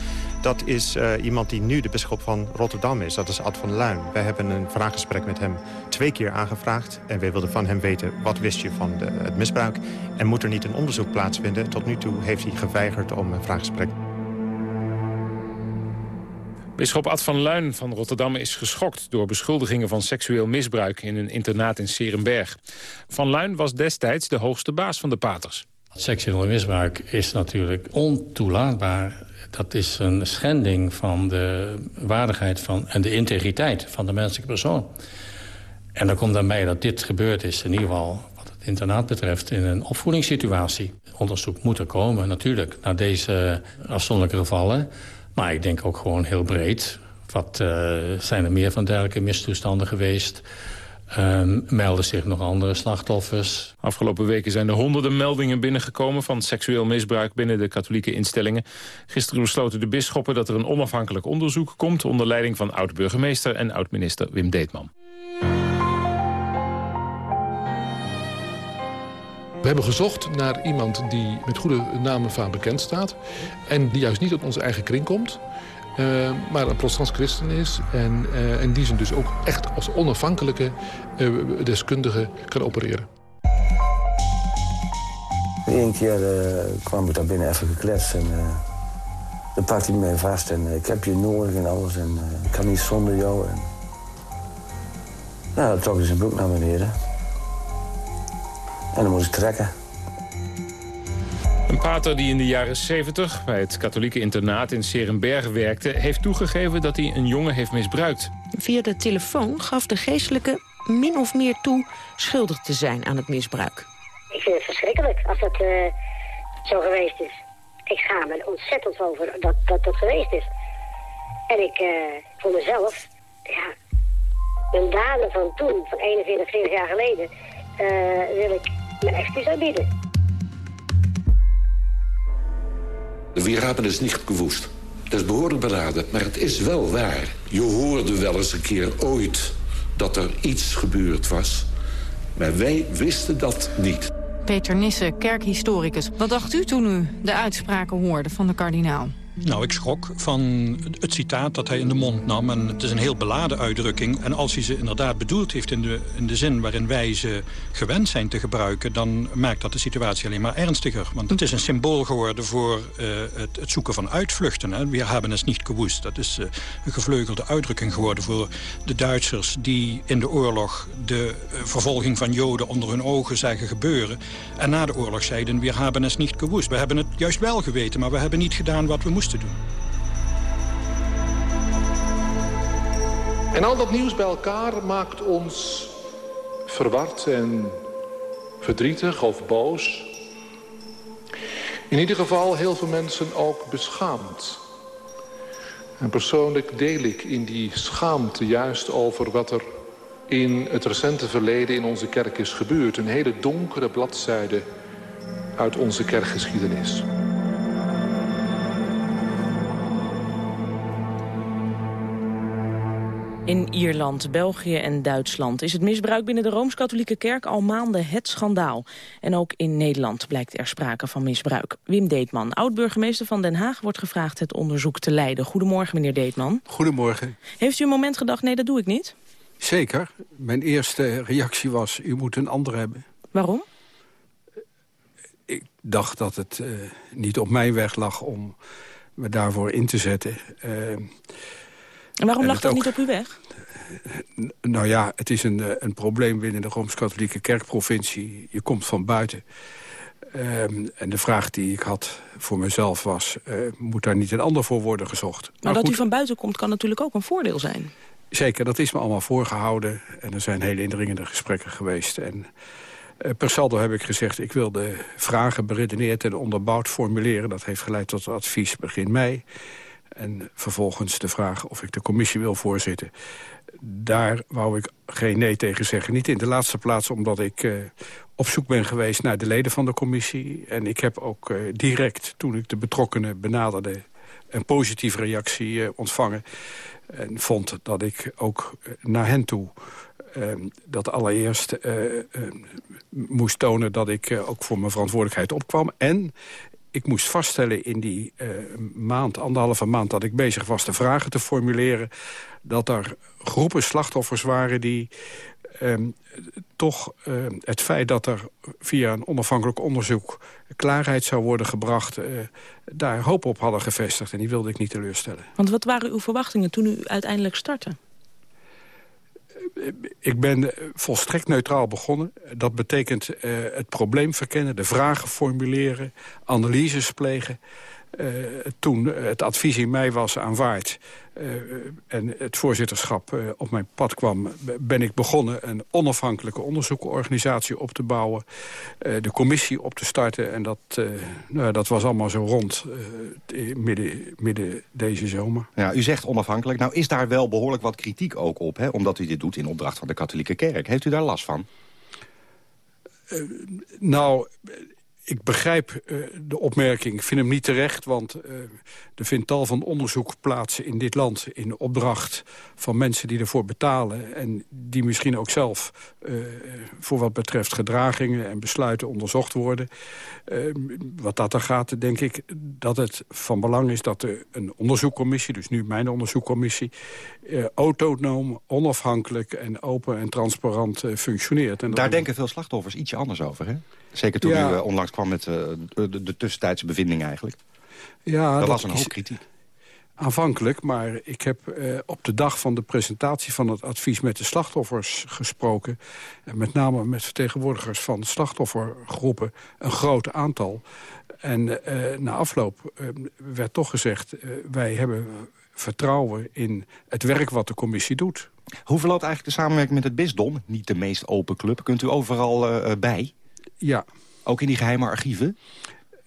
dat is uh, iemand die nu de bisschop van Rotterdam is. Dat is Ad van Luin. Wij hebben een vraaggesprek met hem twee keer aangevraagd. En wij wilden van hem weten, wat wist je van de, het misbruik? En moet er niet een onderzoek plaatsvinden? Tot nu toe heeft hij geweigerd om een vraaggesprek Bisschop Ad van Luin van Rotterdam is geschokt door beschuldigingen van seksueel misbruik in een internaat in Serenberg. Van Luin was destijds de hoogste baas van de paters. Seksueel misbruik is natuurlijk ontoelaatbaar dat is een schending van de waardigheid van, en de integriteit van de menselijke persoon. En dan komt dan bij dat dit gebeurd is, in ieder geval wat het internaat betreft... in een opvoedingssituatie. Onderzoek moet er komen, natuurlijk, naar deze afzonderlijke gevallen. Maar ik denk ook gewoon heel breed. Wat uh, zijn er meer van dergelijke mistoestanden geweest... Um, melden zich nog andere slachtoffers. Afgelopen weken zijn er honderden meldingen binnengekomen... van seksueel misbruik binnen de katholieke instellingen. Gisteren besloten de bisschoppen dat er een onafhankelijk onderzoek komt... onder leiding van oud-burgemeester en oud-minister Wim Deetman. We hebben gezocht naar iemand die met goede naam en faam bekend staat... en die juist niet uit onze eigen kring komt... Uh, maar een protestants christen is. En uh, in die zin dus ook echt als onafhankelijke uh, deskundige kan opereren. Eén keer kwam ik daar binnen even gekletst en dan pakte hij mij vast. En ik heb je nodig en alles en ik kan niet zonder jou. En... Nou, dan trok hij zijn broek naar beneden. En dan moest ik trekken. Een pater die in de jaren 70 bij het katholieke internaat in Serenberg werkte... heeft toegegeven dat hij een jongen heeft misbruikt. Via de telefoon gaf de geestelijke min of meer toe schuldig te zijn aan het misbruik. Ik vind het verschrikkelijk als dat uh, zo geweest is. Ik schaam me ontzettend over dat dat, dat geweest is. En ik, uh, voor mezelf, ja, mijn daden van toen, van 41, 40 jaar geleden, uh, wil ik. Wir haben es niet gewusst. Dat is behoorlijk beraden, maar het is wel waar. Je hoorde wel eens een keer ooit dat er iets gebeurd was. Maar wij wisten dat niet. Peter Nissen, kerkhistoricus. Wat dacht u toen u de uitspraken hoorde van de kardinaal? Nou, ik schrok van het citaat dat hij in de mond nam. En het is een heel beladen uitdrukking. En als hij ze inderdaad bedoeld heeft in de, in de zin waarin wij ze gewend zijn te gebruiken... dan maakt dat de situatie alleen maar ernstiger. Want het is een symbool geworden voor uh, het, zoeken van uitvluchten. Hè. We hebben het niet gewoest. Dat is uh, een gevleugelde uitdrukking geworden voor de Duitsers... die in de oorlog de uh, vervolging van Joden onder hun ogen zagen gebeuren. En na de oorlog zeiden, we hebben het niet gewoest. We hebben het juist wel geweten, maar we hebben niet gedaan wat we moesten te doen. En al dat nieuws bij elkaar maakt ons verward en verdrietig of boos. In ieder geval heel veel mensen ook beschaamd. En persoonlijk deel ik in die schaamte juist over wat er in het recente verleden in onze kerk is gebeurd. Een hele donkere bladzijde uit onze kerkgeschiedenis. In Ierland, België en Duitsland is het misbruik binnen de Rooms-Katholieke Kerk al maanden het schandaal. En ook in Nederland blijkt er sprake van misbruik. Wim Deetman, oud-burgemeester van Den Haag, wordt gevraagd het onderzoek te leiden. Goedemorgen, meneer Deetman. Goedemorgen. Heeft u een moment gedacht, nee, dat doe ik niet? Zeker. Mijn eerste reactie was, u moet een ander hebben. Waarom? Ik dacht dat het uh, niet op mijn weg lag om me daarvoor in te zetten. Uh, en waarom lag dat ook, niet op uw weg? Nou ja, het is een, een probleem binnen de Rooms-Katholieke Kerkprovincie. Je komt van buiten. Um, en de vraag die ik had voor mezelf was... Uh, moet daar niet een ander voor worden gezocht? Maar, maar dat goed, u van buiten komt kan natuurlijk ook een voordeel zijn. Zeker, dat is me allemaal voorgehouden. En er zijn hele indringende gesprekken geweest. En uh, per saldo heb ik gezegd... ik wil de vragen beredeneerd en onderbouwd formuleren. Dat heeft geleid tot advies begin mei. En vervolgens de vraag of ik de commissie wil voorzitten. Daar wou ik geen nee tegen zeggen. Niet in de laatste plaats omdat ik uh, op zoek ben geweest naar de leden van de commissie. En ik heb ook uh, direct, toen ik de betrokkenen benaderde... een positieve reactie uh, ontvangen. En vond dat ik ook naar hen toe... dat allereerst moest tonen dat ik ook voor mijn verantwoordelijkheid opkwam. En ik moest vaststellen in die uh, maand, anderhalve maand... dat ik bezig was de vragen te formuleren... dat er groepen slachtoffers waren die uh, toch uh, het feit dat er via een onafhankelijk onderzoek... klaarheid zou worden gebracht, eh, daar hoop op hadden gevestigd. En die wilde ik niet teleurstellen. Want wat waren uw verwachtingen toen u uiteindelijk startte? Ik ben volstrekt neutraal begonnen. Dat betekent uh, het probleem verkennen, de vragen formuleren, analyses plegen. Uh, toen het advies in mei was aanvaard uh, en het voorzitterschap uh, op mijn pad kwam... ben ik begonnen een onafhankelijke onderzoekorganisatie op te bouwen. de commissie op te starten. En dat, nou, dat was allemaal zo rond midden, midden deze zomer. Ja, u zegt onafhankelijk. Nou is daar wel behoorlijk wat kritiek ook op... Hè, omdat u dit doet in opdracht van de katholieke kerk. Heeft u daar last van? nou ik begrijp uh, de opmerking, ik vind hem niet terecht... want uh, er vindt tal van onderzoek plaats in dit land... in opdracht van mensen die ervoor betalen... en die misschien ook zelf uh, voor wat betreft gedragingen en besluiten onderzocht worden. wat dat er gaat, denk ik dat het van belang is... dat er een onderzoekcommissie, dus nu mijn onderzoekcommissie... autonoom, onafhankelijk en open en transparant functioneert. En Daar denken veel slachtoffers ietsje anders over, hè? Zeker toen ja. u uh, onlangs kwam met uh, de, de, tussentijdse bevinding eigenlijk. Ja, dat was een hoop kritiek. Aanvankelijk, maar ik heb uh, op de dag van de presentatie van het advies met de slachtoffers gesproken. En met name met vertegenwoordigers van slachtoffergroepen, een groot aantal. En na afloop werd toch gezegd, wij hebben vertrouwen in het werk wat de commissie doet. Hoe verloopt eigenlijk de samenwerking met het bisdom? Niet de meest open club. Kunt u overal bij? Ja. Ook in die geheime archieven?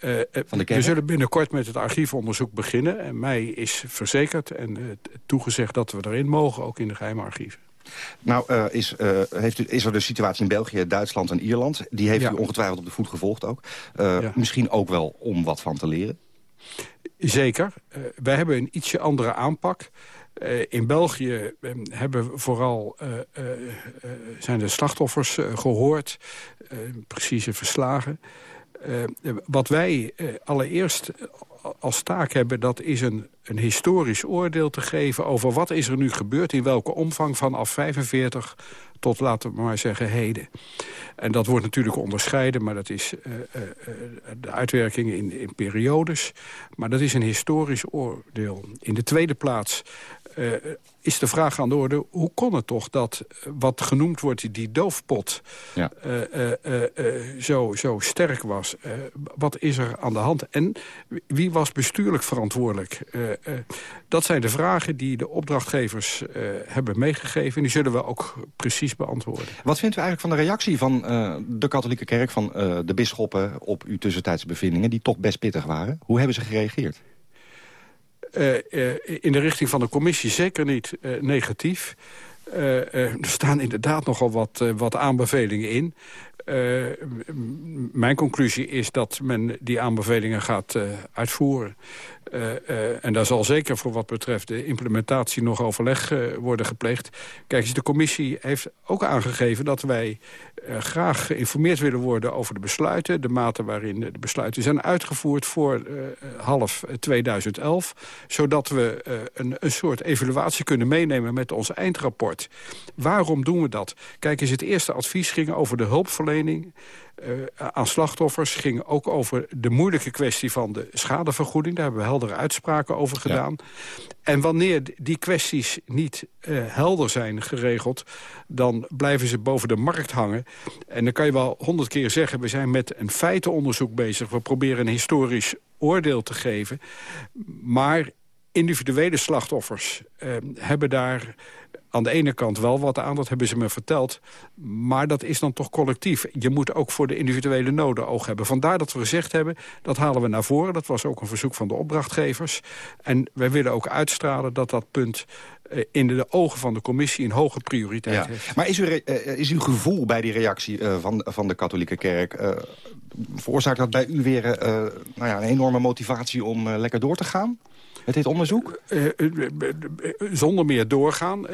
Uh, van de we zullen binnenkort met het archiefonderzoek beginnen. En mij is verzekerd en uh, toegezegd dat we erin mogen, ook in de geheime archieven. Nou, uh, is, heeft u, is er de situatie in België, Duitsland en Ierland. Die heeft ja. u ongetwijfeld op de voet gevolgd ook. Ja. Misschien ook wel om wat van te leren. Zeker. Uh, wij hebben een ietsje andere aanpak. Uh, in België uh, hebben vooral, zijn de slachtoffers gehoord, precieze verslagen. wat wij allereerst als taak hebben, dat is een, een historisch oordeel te geven... over wat is er nu gebeurd, in welke omvang vanaf 45 tot, laten we maar zeggen, heden. En dat wordt natuurlijk onderscheiden, maar dat is de uitwerking in, in periodes. Maar dat is een historisch oordeel. In de tweede plaats uh, is de vraag aan de orde... hoe kon het toch dat wat genoemd wordt die doofpot ja. zo, zo sterk was? wat is er aan de hand? En wie was bestuurlijk verantwoordelijk? dat zijn de vragen die de opdrachtgevers hebben meegegeven. En die zullen we ook precies beantwoorden. Wat vindt u eigenlijk van de reactie van de katholieke kerk... van de bisschoppen op uw tussentijdse bevindingen... die toch best pittig waren? Hoe hebben ze gereageerd? Uh, uh, in de richting van de commissie zeker niet uh, negatief. er staan inderdaad nogal wat, wat aanbevelingen in. mijn conclusie is dat men die aanbevelingen gaat uitvoeren. Uh, uh, en daar zal zeker voor wat betreft de implementatie nog overleg uh, worden gepleegd. Kijk eens, de commissie heeft ook aangegeven dat wij graag geïnformeerd willen worden over de besluiten. De mate waarin de besluiten zijn uitgevoerd voor half 2011. Zodat we een, een soort evaluatie kunnen meenemen met ons eindrapport. Waarom doen we dat? Kijk eens, het eerste advies ging over de hulpverlening aan slachtoffers ging ook over de moeilijke kwestie van de schadevergoeding. Daar hebben we heldere uitspraken over gedaan. En wanneer die kwesties niet uh, helder zijn geregeld... dan blijven ze boven de markt hangen. En dan kan je wel honderd keer zeggen... we zijn met een feitenonderzoek bezig. We proberen een historisch oordeel te geven. Maar individuele slachtoffers hebben daar aan de ene kant wel wat aan, dat hebben ze me verteld. Maar dat is dan toch collectief. Je moet ook voor de individuele noden oog hebben. Vandaar dat we gezegd hebben, dat halen we naar voren. Dat was ook een verzoek van de opdrachtgevers. En wij willen ook uitstralen dat dat punt eh, in de ogen van de commissie een hoge prioriteit heeft. Maar is, uw, uh, is uw gevoel bij die reactie uh, van, van de katholieke kerk... veroorzaakt dat bij u weer nou ja, een enorme motivatie om lekker door te gaan? Met dit onderzoek? Uh, zonder meer doorgaan.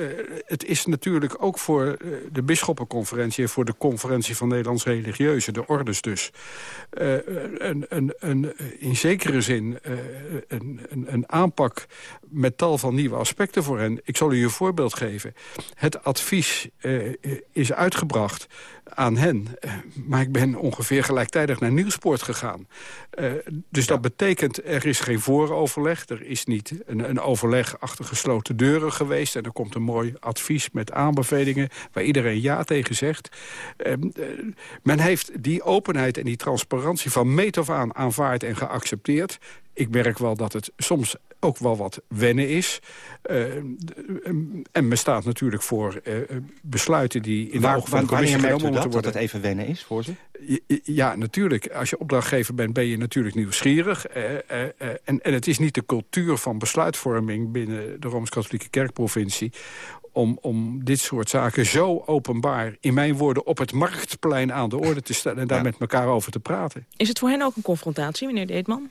Het is natuurlijk ook voor de bisschoppenconferentie... en voor de conferentie van Nederlands religieuze, de orders dus... een, een, een, in zekere zin een, een, een aanpak met tal van nieuwe aspecten voor hen. Ik zal u een voorbeeld geven. Het advies is uitgebracht aan hen. maar ik ben ongeveer gelijktijdig naar Nieuwsport gegaan. dus dat betekent, er is geen vooroverleg. Er is niet een, een, overleg achter gesloten deuren geweest. En er komt een mooi advies met aanbevelingen... waar iedereen ja tegen zegt. Uh, men heeft die openheid en die transparantie van meet af aan aanvaard en geaccepteerd. Ik merk wel dat het soms ook wel wat wennen is. Uh, en men staat natuurlijk voor uh, besluiten die in Waar, de ogen van de commissie genomen moeten worden. dat het even wennen is voor ze? Ja, natuurlijk. Als je opdrachtgever bent, ben je natuurlijk nieuwsgierig. Uh, en, en het is niet de cultuur van besluitvorming binnen de Rooms-Katholieke Kerkprovincie om, om dit soort zaken zo openbaar, in mijn woorden, op het marktplein aan de orde te stellen... en daar ja. met elkaar over te praten. Is het voor hen ook een confrontatie, meneer Deetman?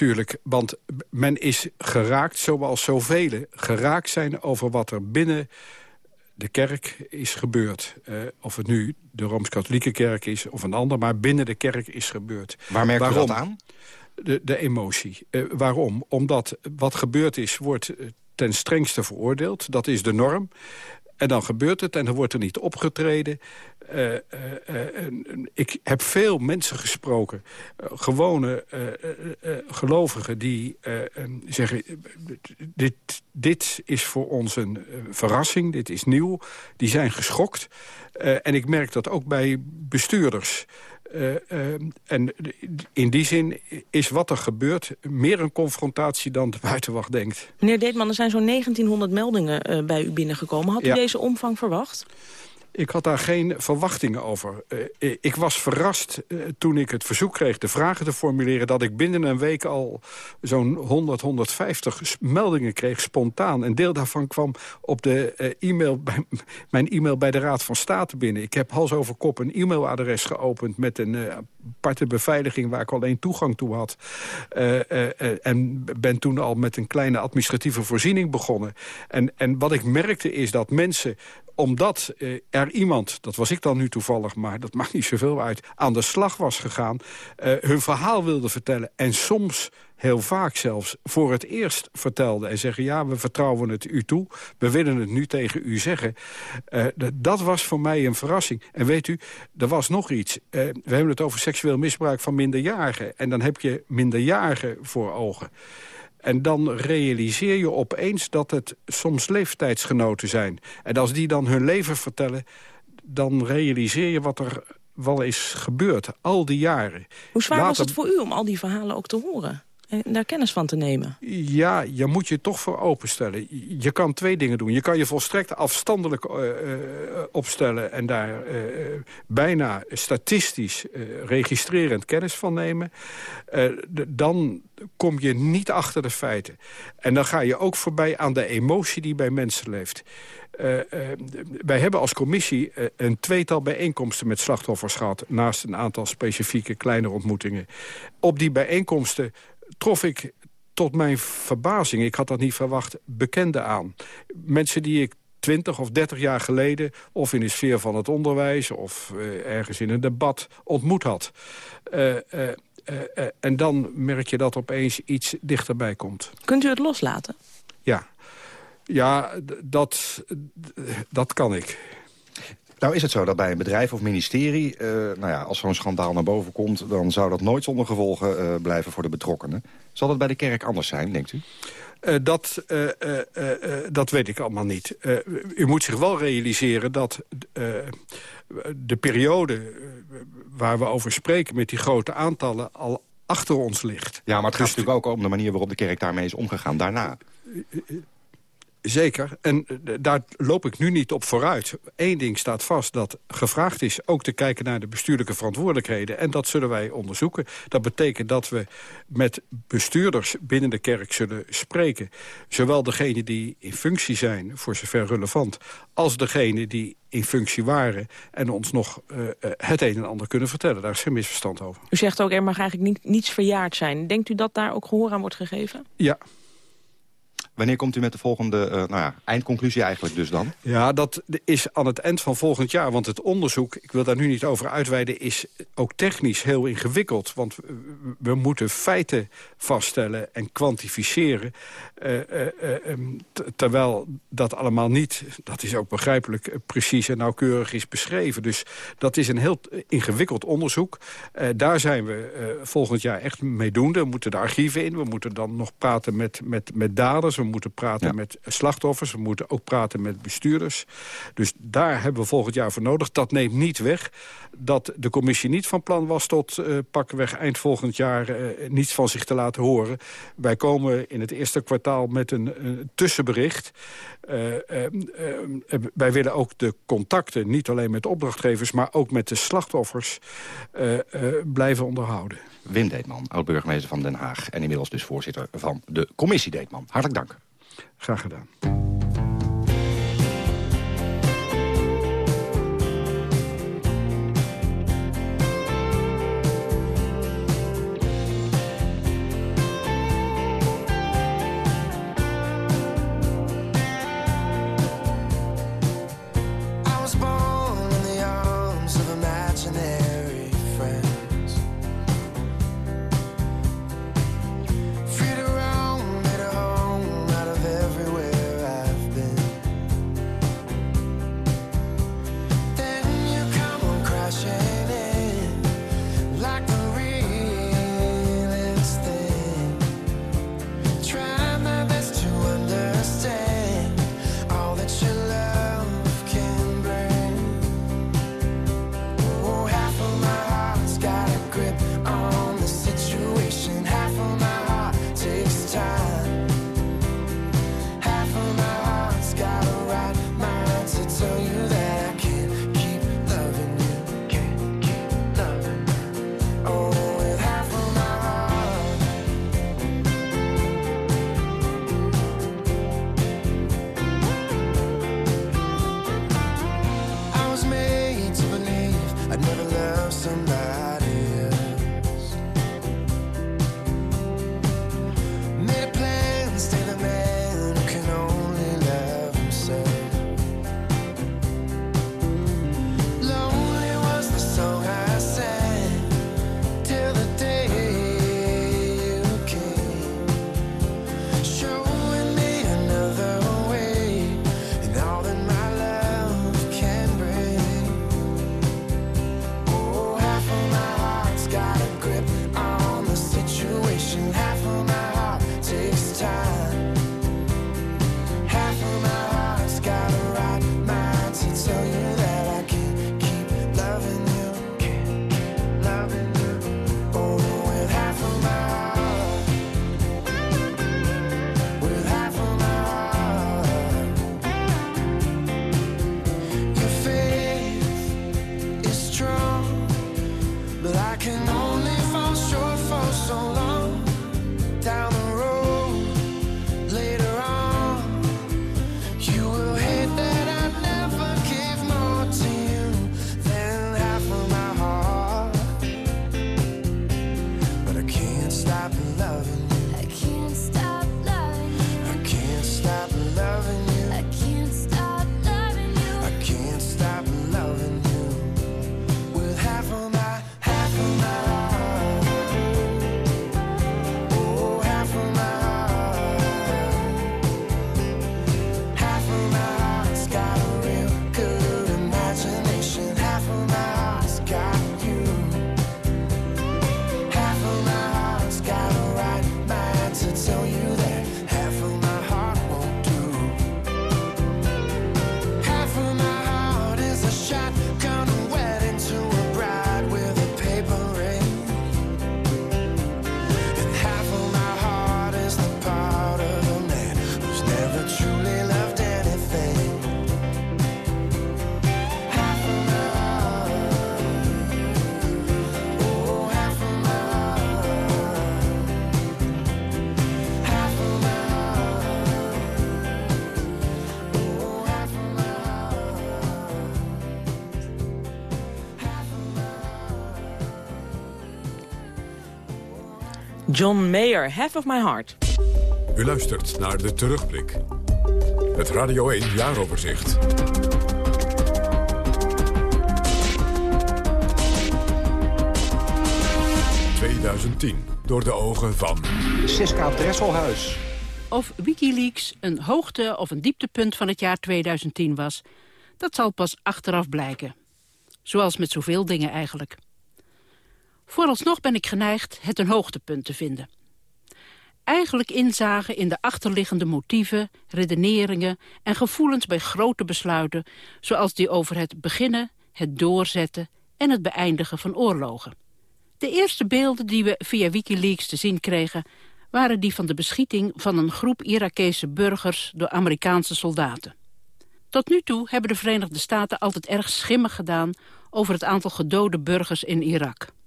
Tuurlijk, want men is geraakt, zoals zoveel geraakt zijn... over wat er binnen de kerk is gebeurd. Uh, of het nu de Rooms-Katholieke kerk is of een ander... maar binnen de kerk is gebeurd. Waar merkt Waarom? u dat aan? De, de emotie. Uh, waarom? Omdat wat gebeurd is, wordt ten strengste veroordeeld. Dat is de norm. En dan gebeurt het en dan wordt er niet opgetreden. Uh, uh, uh, ik heb veel mensen gesproken, gewone gelovigen... die zeggen, dit, dit is voor ons een verrassing, dit is nieuw. Die zijn geschokt. en ik merk dat ook bij bestuurders... Uh, uh, en in die zin is wat er gebeurt meer een confrontatie dan de buitenwacht denkt. Meneer Deetman, er zijn zo'n 1900 meldingen uh, bij u binnengekomen. Had u ja. deze omvang verwacht? Ik had daar geen verwachtingen over. Uh, ik was verrast uh, toen ik het verzoek kreeg de vragen te formuleren... dat ik binnen een week al zo'n 100, 150 meldingen kreeg, spontaan. Een deel daarvan kwam op de e-mail bij, mijn e-mail bij de Raad van State binnen. Ik heb hals over kop een e-mailadres geopend met een aparte beveiliging waar ik alleen toegang toe had. en ben toen al met een kleine administratieve voorziening begonnen. En, en wat ik merkte is dat mensen omdat eh, er iemand, dat was ik dan nu toevallig... maar dat maakt niet zoveel uit, aan de slag was gegaan... Hun verhaal wilde vertellen en soms heel vaak zelfs voor het eerst vertelde... en zeggen, ja, we vertrouwen het u toe, we willen het nu tegen u zeggen. Uh, dat was voor mij een verrassing. En weet u, er was nog iets. Uh, we hebben het over seksueel misbruik van minderjarigen. En dan heb je minderjarigen voor ogen. En dan realiseer je opeens dat het soms leeftijdsgenoten zijn. En als die dan hun leven vertellen, dan realiseer je wat er wel is gebeurd. Al die jaren. Hoe zwaar was het voor u om al die verhalen ook te horen? En daar kennis van te nemen? Ja, je moet je toch voor openstellen. Je kan twee dingen doen. Je kan je volstrekt afstandelijk uh, opstellen... en daar uh, bijna statistisch registrerend kennis van nemen. dan kom je niet achter de feiten. En dan ga je ook voorbij aan de emotie die bij mensen leeft. Uh, uh, wij hebben als commissie uh, een tweetal bijeenkomsten met slachtoffers gehad... naast een aantal specifieke kleinere ontmoetingen. Op die bijeenkomsten trof ik tot mijn verbazing, ik had dat niet verwacht, bekenden aan. Mensen die ik 20 of 30 jaar geleden... of in de sfeer van het onderwijs of uh, ergens in een debat ontmoet had. Uh, uh, en dan merk je dat opeens iets dichterbij komt. Kunt u het loslaten? Ja, ja dat, dat kan ik. Nou is het zo dat bij een bedrijf of ministerie... Uh, nou ja, als zo'n schandaal naar boven komt... dan zou dat nooit zonder gevolgen uh, blijven voor de betrokkenen. Zal dat bij de kerk anders zijn, denkt u? Uh, dat, dat weet ik allemaal niet. u moet zich wel realiseren dat de periode waar we over spreken... met die grote aantallen al achter ons ligt. Ja, maar het gaat dus natuurlijk ook om de manier waarop de kerk daarmee is omgegaan daarna. Zeker. En eh, daar loop ik nu niet op vooruit. Eén ding staat vast dat gevraagd is ook te kijken naar de bestuurlijke verantwoordelijkheden. En dat zullen wij onderzoeken. Dat betekent dat we met bestuurders binnen de kerk zullen spreken. Zowel degene die in functie zijn, voor zover relevant... als degene die in functie waren en ons nog uh, het een en ander kunnen vertellen. Daar is geen misverstand over. U zegt ook, er mag eigenlijk niet, niets verjaard zijn. Denkt u dat daar ook gehoor aan wordt gegeven? Ja. Wanneer komt u met de volgende uh, nou ja, eindconclusie eigenlijk dus dan? Ja, dat is aan het eind van volgend jaar. Want het onderzoek, ik wil daar nu niet over uitweiden... is ook technisch heel ingewikkeld. Want we moeten feiten vaststellen en kwantificeren. Uh, uh, terwijl dat allemaal niet, dat is ook begrijpelijk... precies en nauwkeurig is beschreven. Dus dat is een heel ingewikkeld onderzoek. daar zijn we volgend jaar echt mee doen. We moeten de archieven in. We moeten dan nog praten met, met, met daders. We moeten praten met slachtoffers. We moeten ook praten met bestuurders. Dus daar hebben we volgend jaar voor nodig. Dat neemt niet weg dat de commissie niet van plan was... tot uh, pakweg eind volgend jaar uh, niets van zich te laten horen. Wij komen in het eerste kwartaal met een, een tussenbericht. Uh, wij willen ook de contacten, niet alleen met opdrachtgevers... maar ook met de slachtoffers blijven onderhouden. Wim Deetman, oud-burgemeester van Den Haag... en inmiddels dus voorzitter van de commissie Deetman. Hartelijk dank. Graag gedaan. John Mayer, Half of My Heart. U luistert naar De Terugblik. Het Radio 1 Jaaroverzicht. ...2010, door de ogen van... Siska Dresselhuis. Of Wikileaks een hoogte- of een dieptepunt van het jaar 2010 was... dat zal pas achteraf blijken. Zoals met zoveel dingen eigenlijk. Vooralsnog ben ik geneigd het een hoogtepunt te vinden. Eigenlijk inzagen in de achterliggende motieven, redeneringen en gevoelens bij grote besluiten... zoals die over het beginnen, het doorzetten en het beëindigen van oorlogen. De eerste beelden die we via Wikileaks te zien kregen... waren die van de beschieting van een groep Irakese burgers door Amerikaanse soldaten. Tot nu toe hebben de Verenigde Staten altijd erg schimmig gedaan... over het aantal gedode burgers in Irak.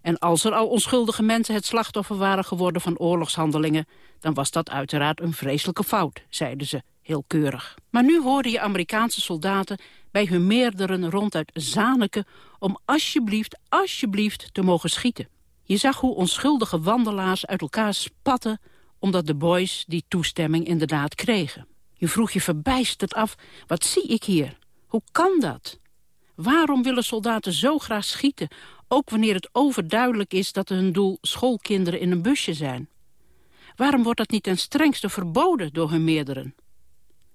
En als er al onschuldige mensen het slachtoffer waren geworden van oorlogshandelingen... dan was dat uiteraard een vreselijke fout, zeiden ze, heel keurig. Maar nu hoorden je Amerikaanse soldaten bij hun meerderen ronduit zaniken... om alsjeblieft, alsjeblieft te mogen schieten. Je zag hoe onschuldige wandelaars uit elkaar spatten... omdat de boys die toestemming inderdaad kregen. Je vroeg je verbijsterd af, wat zie ik hier? Hoe kan dat? Waarom willen soldaten zo graag schieten ook wanneer het overduidelijk is dat hun doel schoolkinderen in een busje zijn? Waarom wordt dat niet ten strengste verboden door hun meerderen?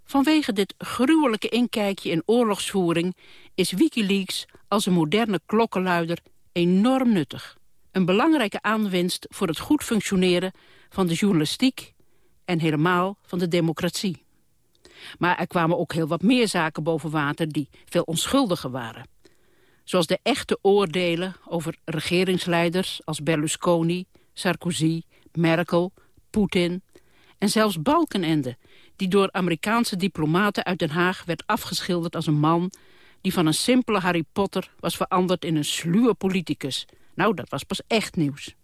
Vanwege dit gruwelijke inkijkje in oorlogsvoering is Wikileaks als een moderne klokkenluider enorm nuttig. Een belangrijke aanwinst voor het goed functioneren van de journalistiek en helemaal van de democratie. Maar er kwamen ook heel wat meer zaken boven water die veel onschuldiger waren. Zoals de echte oordelen over regeringsleiders als Berlusconi, Sarkozy, Merkel, Poetin... en zelfs Balkenende, die door Amerikaanse diplomaten uit Den Haag werd afgeschilderd als een man... die van een simpele Harry Potter was veranderd in een sluwe politicus. Nou, dat was pas echt nieuws.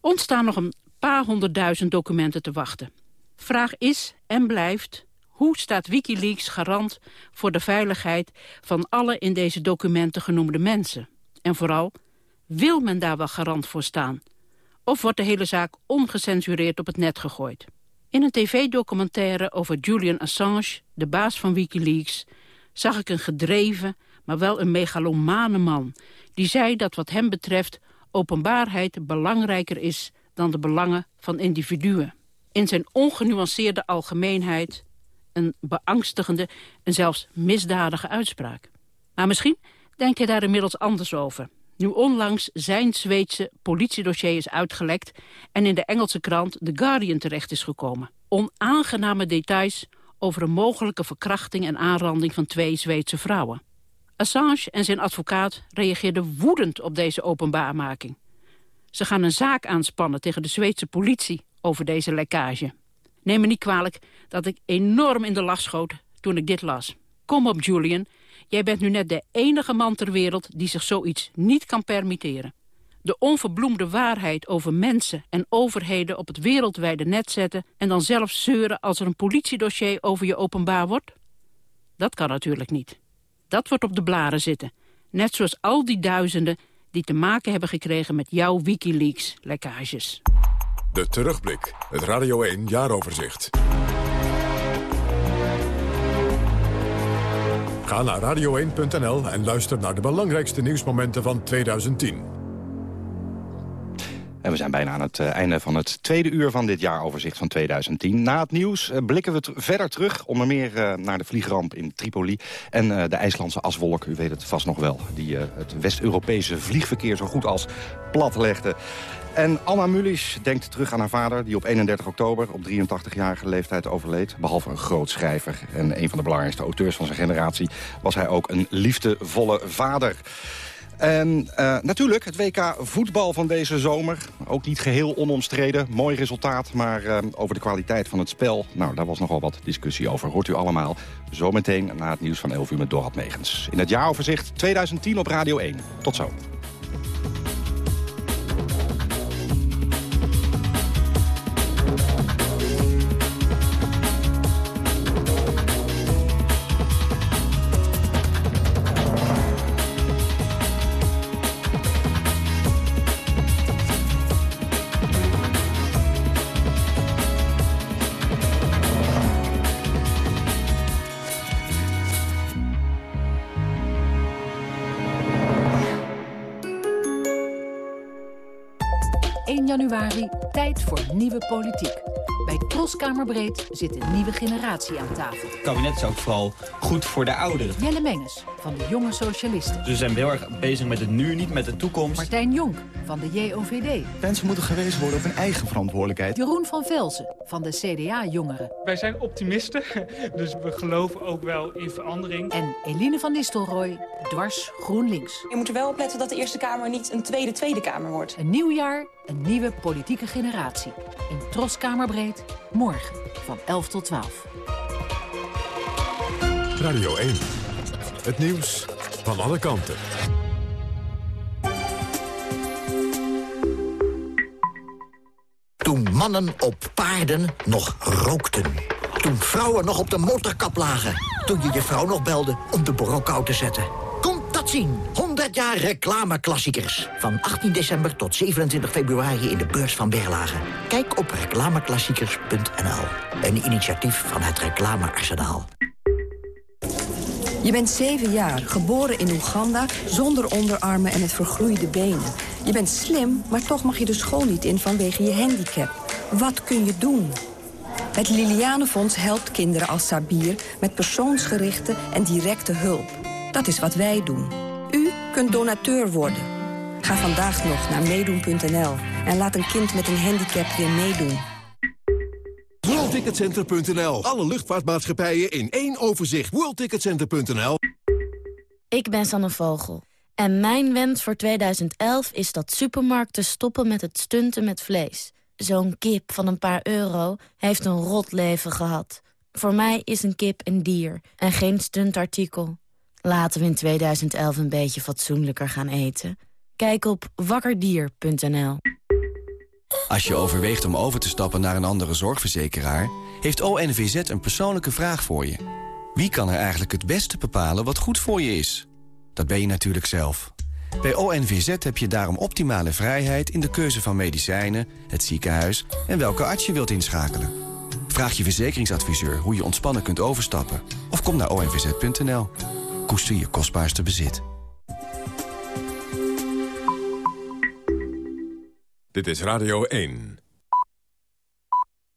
Ons staan nog een paar honderdduizend documenten te wachten. Vraag is en blijft hoe staat Wikileaks garant voor de veiligheid van alle in deze documenten genoemde mensen? En vooral, wil men daar wel garant voor staan? Of wordt de hele zaak ongecensureerd op het net gegooid? In een tv-documentaire over Julian Assange, de baas van Wikileaks... zag ik een gedreven, maar wel een megalomane man... die zei dat wat hem betreft openbaarheid belangrijker is... dan de belangen van individuen. In zijn ongenuanceerde algemeenheid een beangstigende en zelfs misdadige uitspraak. Maar misschien denk je daar inmiddels anders over. Nu onlangs zijn Zweedse politiedossier is uitgelekt... en in de Engelse krant The Guardian terecht is gekomen. Onaangename details over een mogelijke verkrachting en aanranding van twee Zweedse vrouwen. Assange en zijn advocaat reageerden woedend op deze openbaarmaking. Ze gaan een zaak aanspannen tegen de Zweedse politie over deze lekkage. Neem me niet kwalijk dat ik enorm in de lach schoot toen ik dit las. Kom op, Julian. Jij bent nu net de enige man ter wereld die zich zoiets niet kan permitteren. De onverbloemde waarheid over mensen en overheden op het wereldwijde net zetten... en dan zelf zeuren als er een politiedossier over je openbaar wordt? Dat kan natuurlijk niet. Dat wordt op de blaren zitten. Net zoals al die duizenden die te maken hebben gekregen met jouw Wikileaks-lekkages. De Terugblik, het Radio 1 Jaaroverzicht. Ga naar radio1.nl en luister naar de belangrijkste nieuwsmomenten van 2010. En we zijn bijna aan het eh, einde van het tweede uur van dit jaaroverzicht van 2010. Na het nieuws eh, blikken we verder terug, onder meer uh, naar de vliegramp in Tripoli... en de IJslandse aswolk, u weet het vast nog wel... die het West-Europese vliegverkeer zo goed als plat legde. En Anna Mullis denkt terug aan haar vader... die op 31 oktober op 83-jarige leeftijd overleed. Behalve een groot schrijver en een van de belangrijkste auteurs van zijn generatie... was hij ook een liefdevolle vader. En uh, natuurlijk het WK voetbal van deze zomer. Ook niet geheel onomstreden. Mooi resultaat, maar uh, over de kwaliteit van het spel... nou, daar was nogal wat discussie over. Hoort u allemaal zometeen na het nieuws van 11 uur met Dorad Megens. In het jaaroverzicht 2010 op Radio 1. Tot zo. Januari tijd voor nieuwe politiek. Bij Troskamerbreed zit een nieuwe generatie aan tafel. Het kabinet is ook vooral goed voor de ouderen. Jelle Menges van de Jonge Socialisten. Ze zijn heel erg bezig met het nu, niet met de toekomst. Martijn Jonk van de JOVD. Mensen moeten gewezen worden op hun eigen verantwoordelijkheid. Jeroen van Velzen van de CDA-jongeren. Wij zijn optimisten, dus we geloven ook wel in verandering. En Eline van Nistelrooy, dwars GroenLinks. Je moet er wel opletten dat de Eerste Kamer niet een tweede Tweede Kamer wordt. Een nieuw jaar, een nieuwe politieke generatie. In Troskamerbreed, morgen van 11 tot 12. Radio 1. Het nieuws van alle kanten. Toen mannen op paarden nog rookten. Toen vrouwen nog op de motorkap lagen. Toen je je vrouw nog belde om de borrelkou te zetten. Komt dat zien. 100 jaar reclameklassiekers. Van 18 december tot 27 februari in de beurs van Berlage. Kijk op reclameklassiekers.nl. Een initiatief van het Reclamearsenaal. Je bent zeven jaar, geboren in Oeganda, zonder onderarmen en met vergroeide benen. Je bent slim, maar toch mag je de school niet in vanwege je handicap. Wat kun je doen? Het Lilianenfonds helpt kinderen als Sabir met persoonsgerichte en directe hulp. Dat is wat wij doen. U kunt donateur worden. Ga vandaag nog naar meedoen.nl en laat een kind met een handicap weer meedoen. WorldTicketCenter.nl. Alle luchtvaartmaatschappijen in één overzicht. WorldTicketCenter.nl. Ik ben Sanne Vogel. En mijn wens voor 2011 is dat supermarkten stoppen met het stunten met vlees. Zo'n kip van een paar euro heeft een rot leven gehad. Voor mij is een kip een dier en geen stuntartikel. Laten we in 2011 een beetje fatsoenlijker gaan eten. Kijk op wakkerdier.nl. Als je overweegt om over te stappen naar een andere zorgverzekeraar... heeft ONVZ een persoonlijke vraag voor je. Wie kan er eigenlijk het beste bepalen wat goed voor je is? Dat ben je natuurlijk zelf. Bij ONVZ heb je daarom optimale vrijheid in de keuze van medicijnen, het ziekenhuis en welke arts je wilt inschakelen. Vraag je verzekeringsadviseur hoe je ontspannen kunt overstappen of kom naar onvz.nl. Koester je kostbaarste bezit. Dit is Radio 1.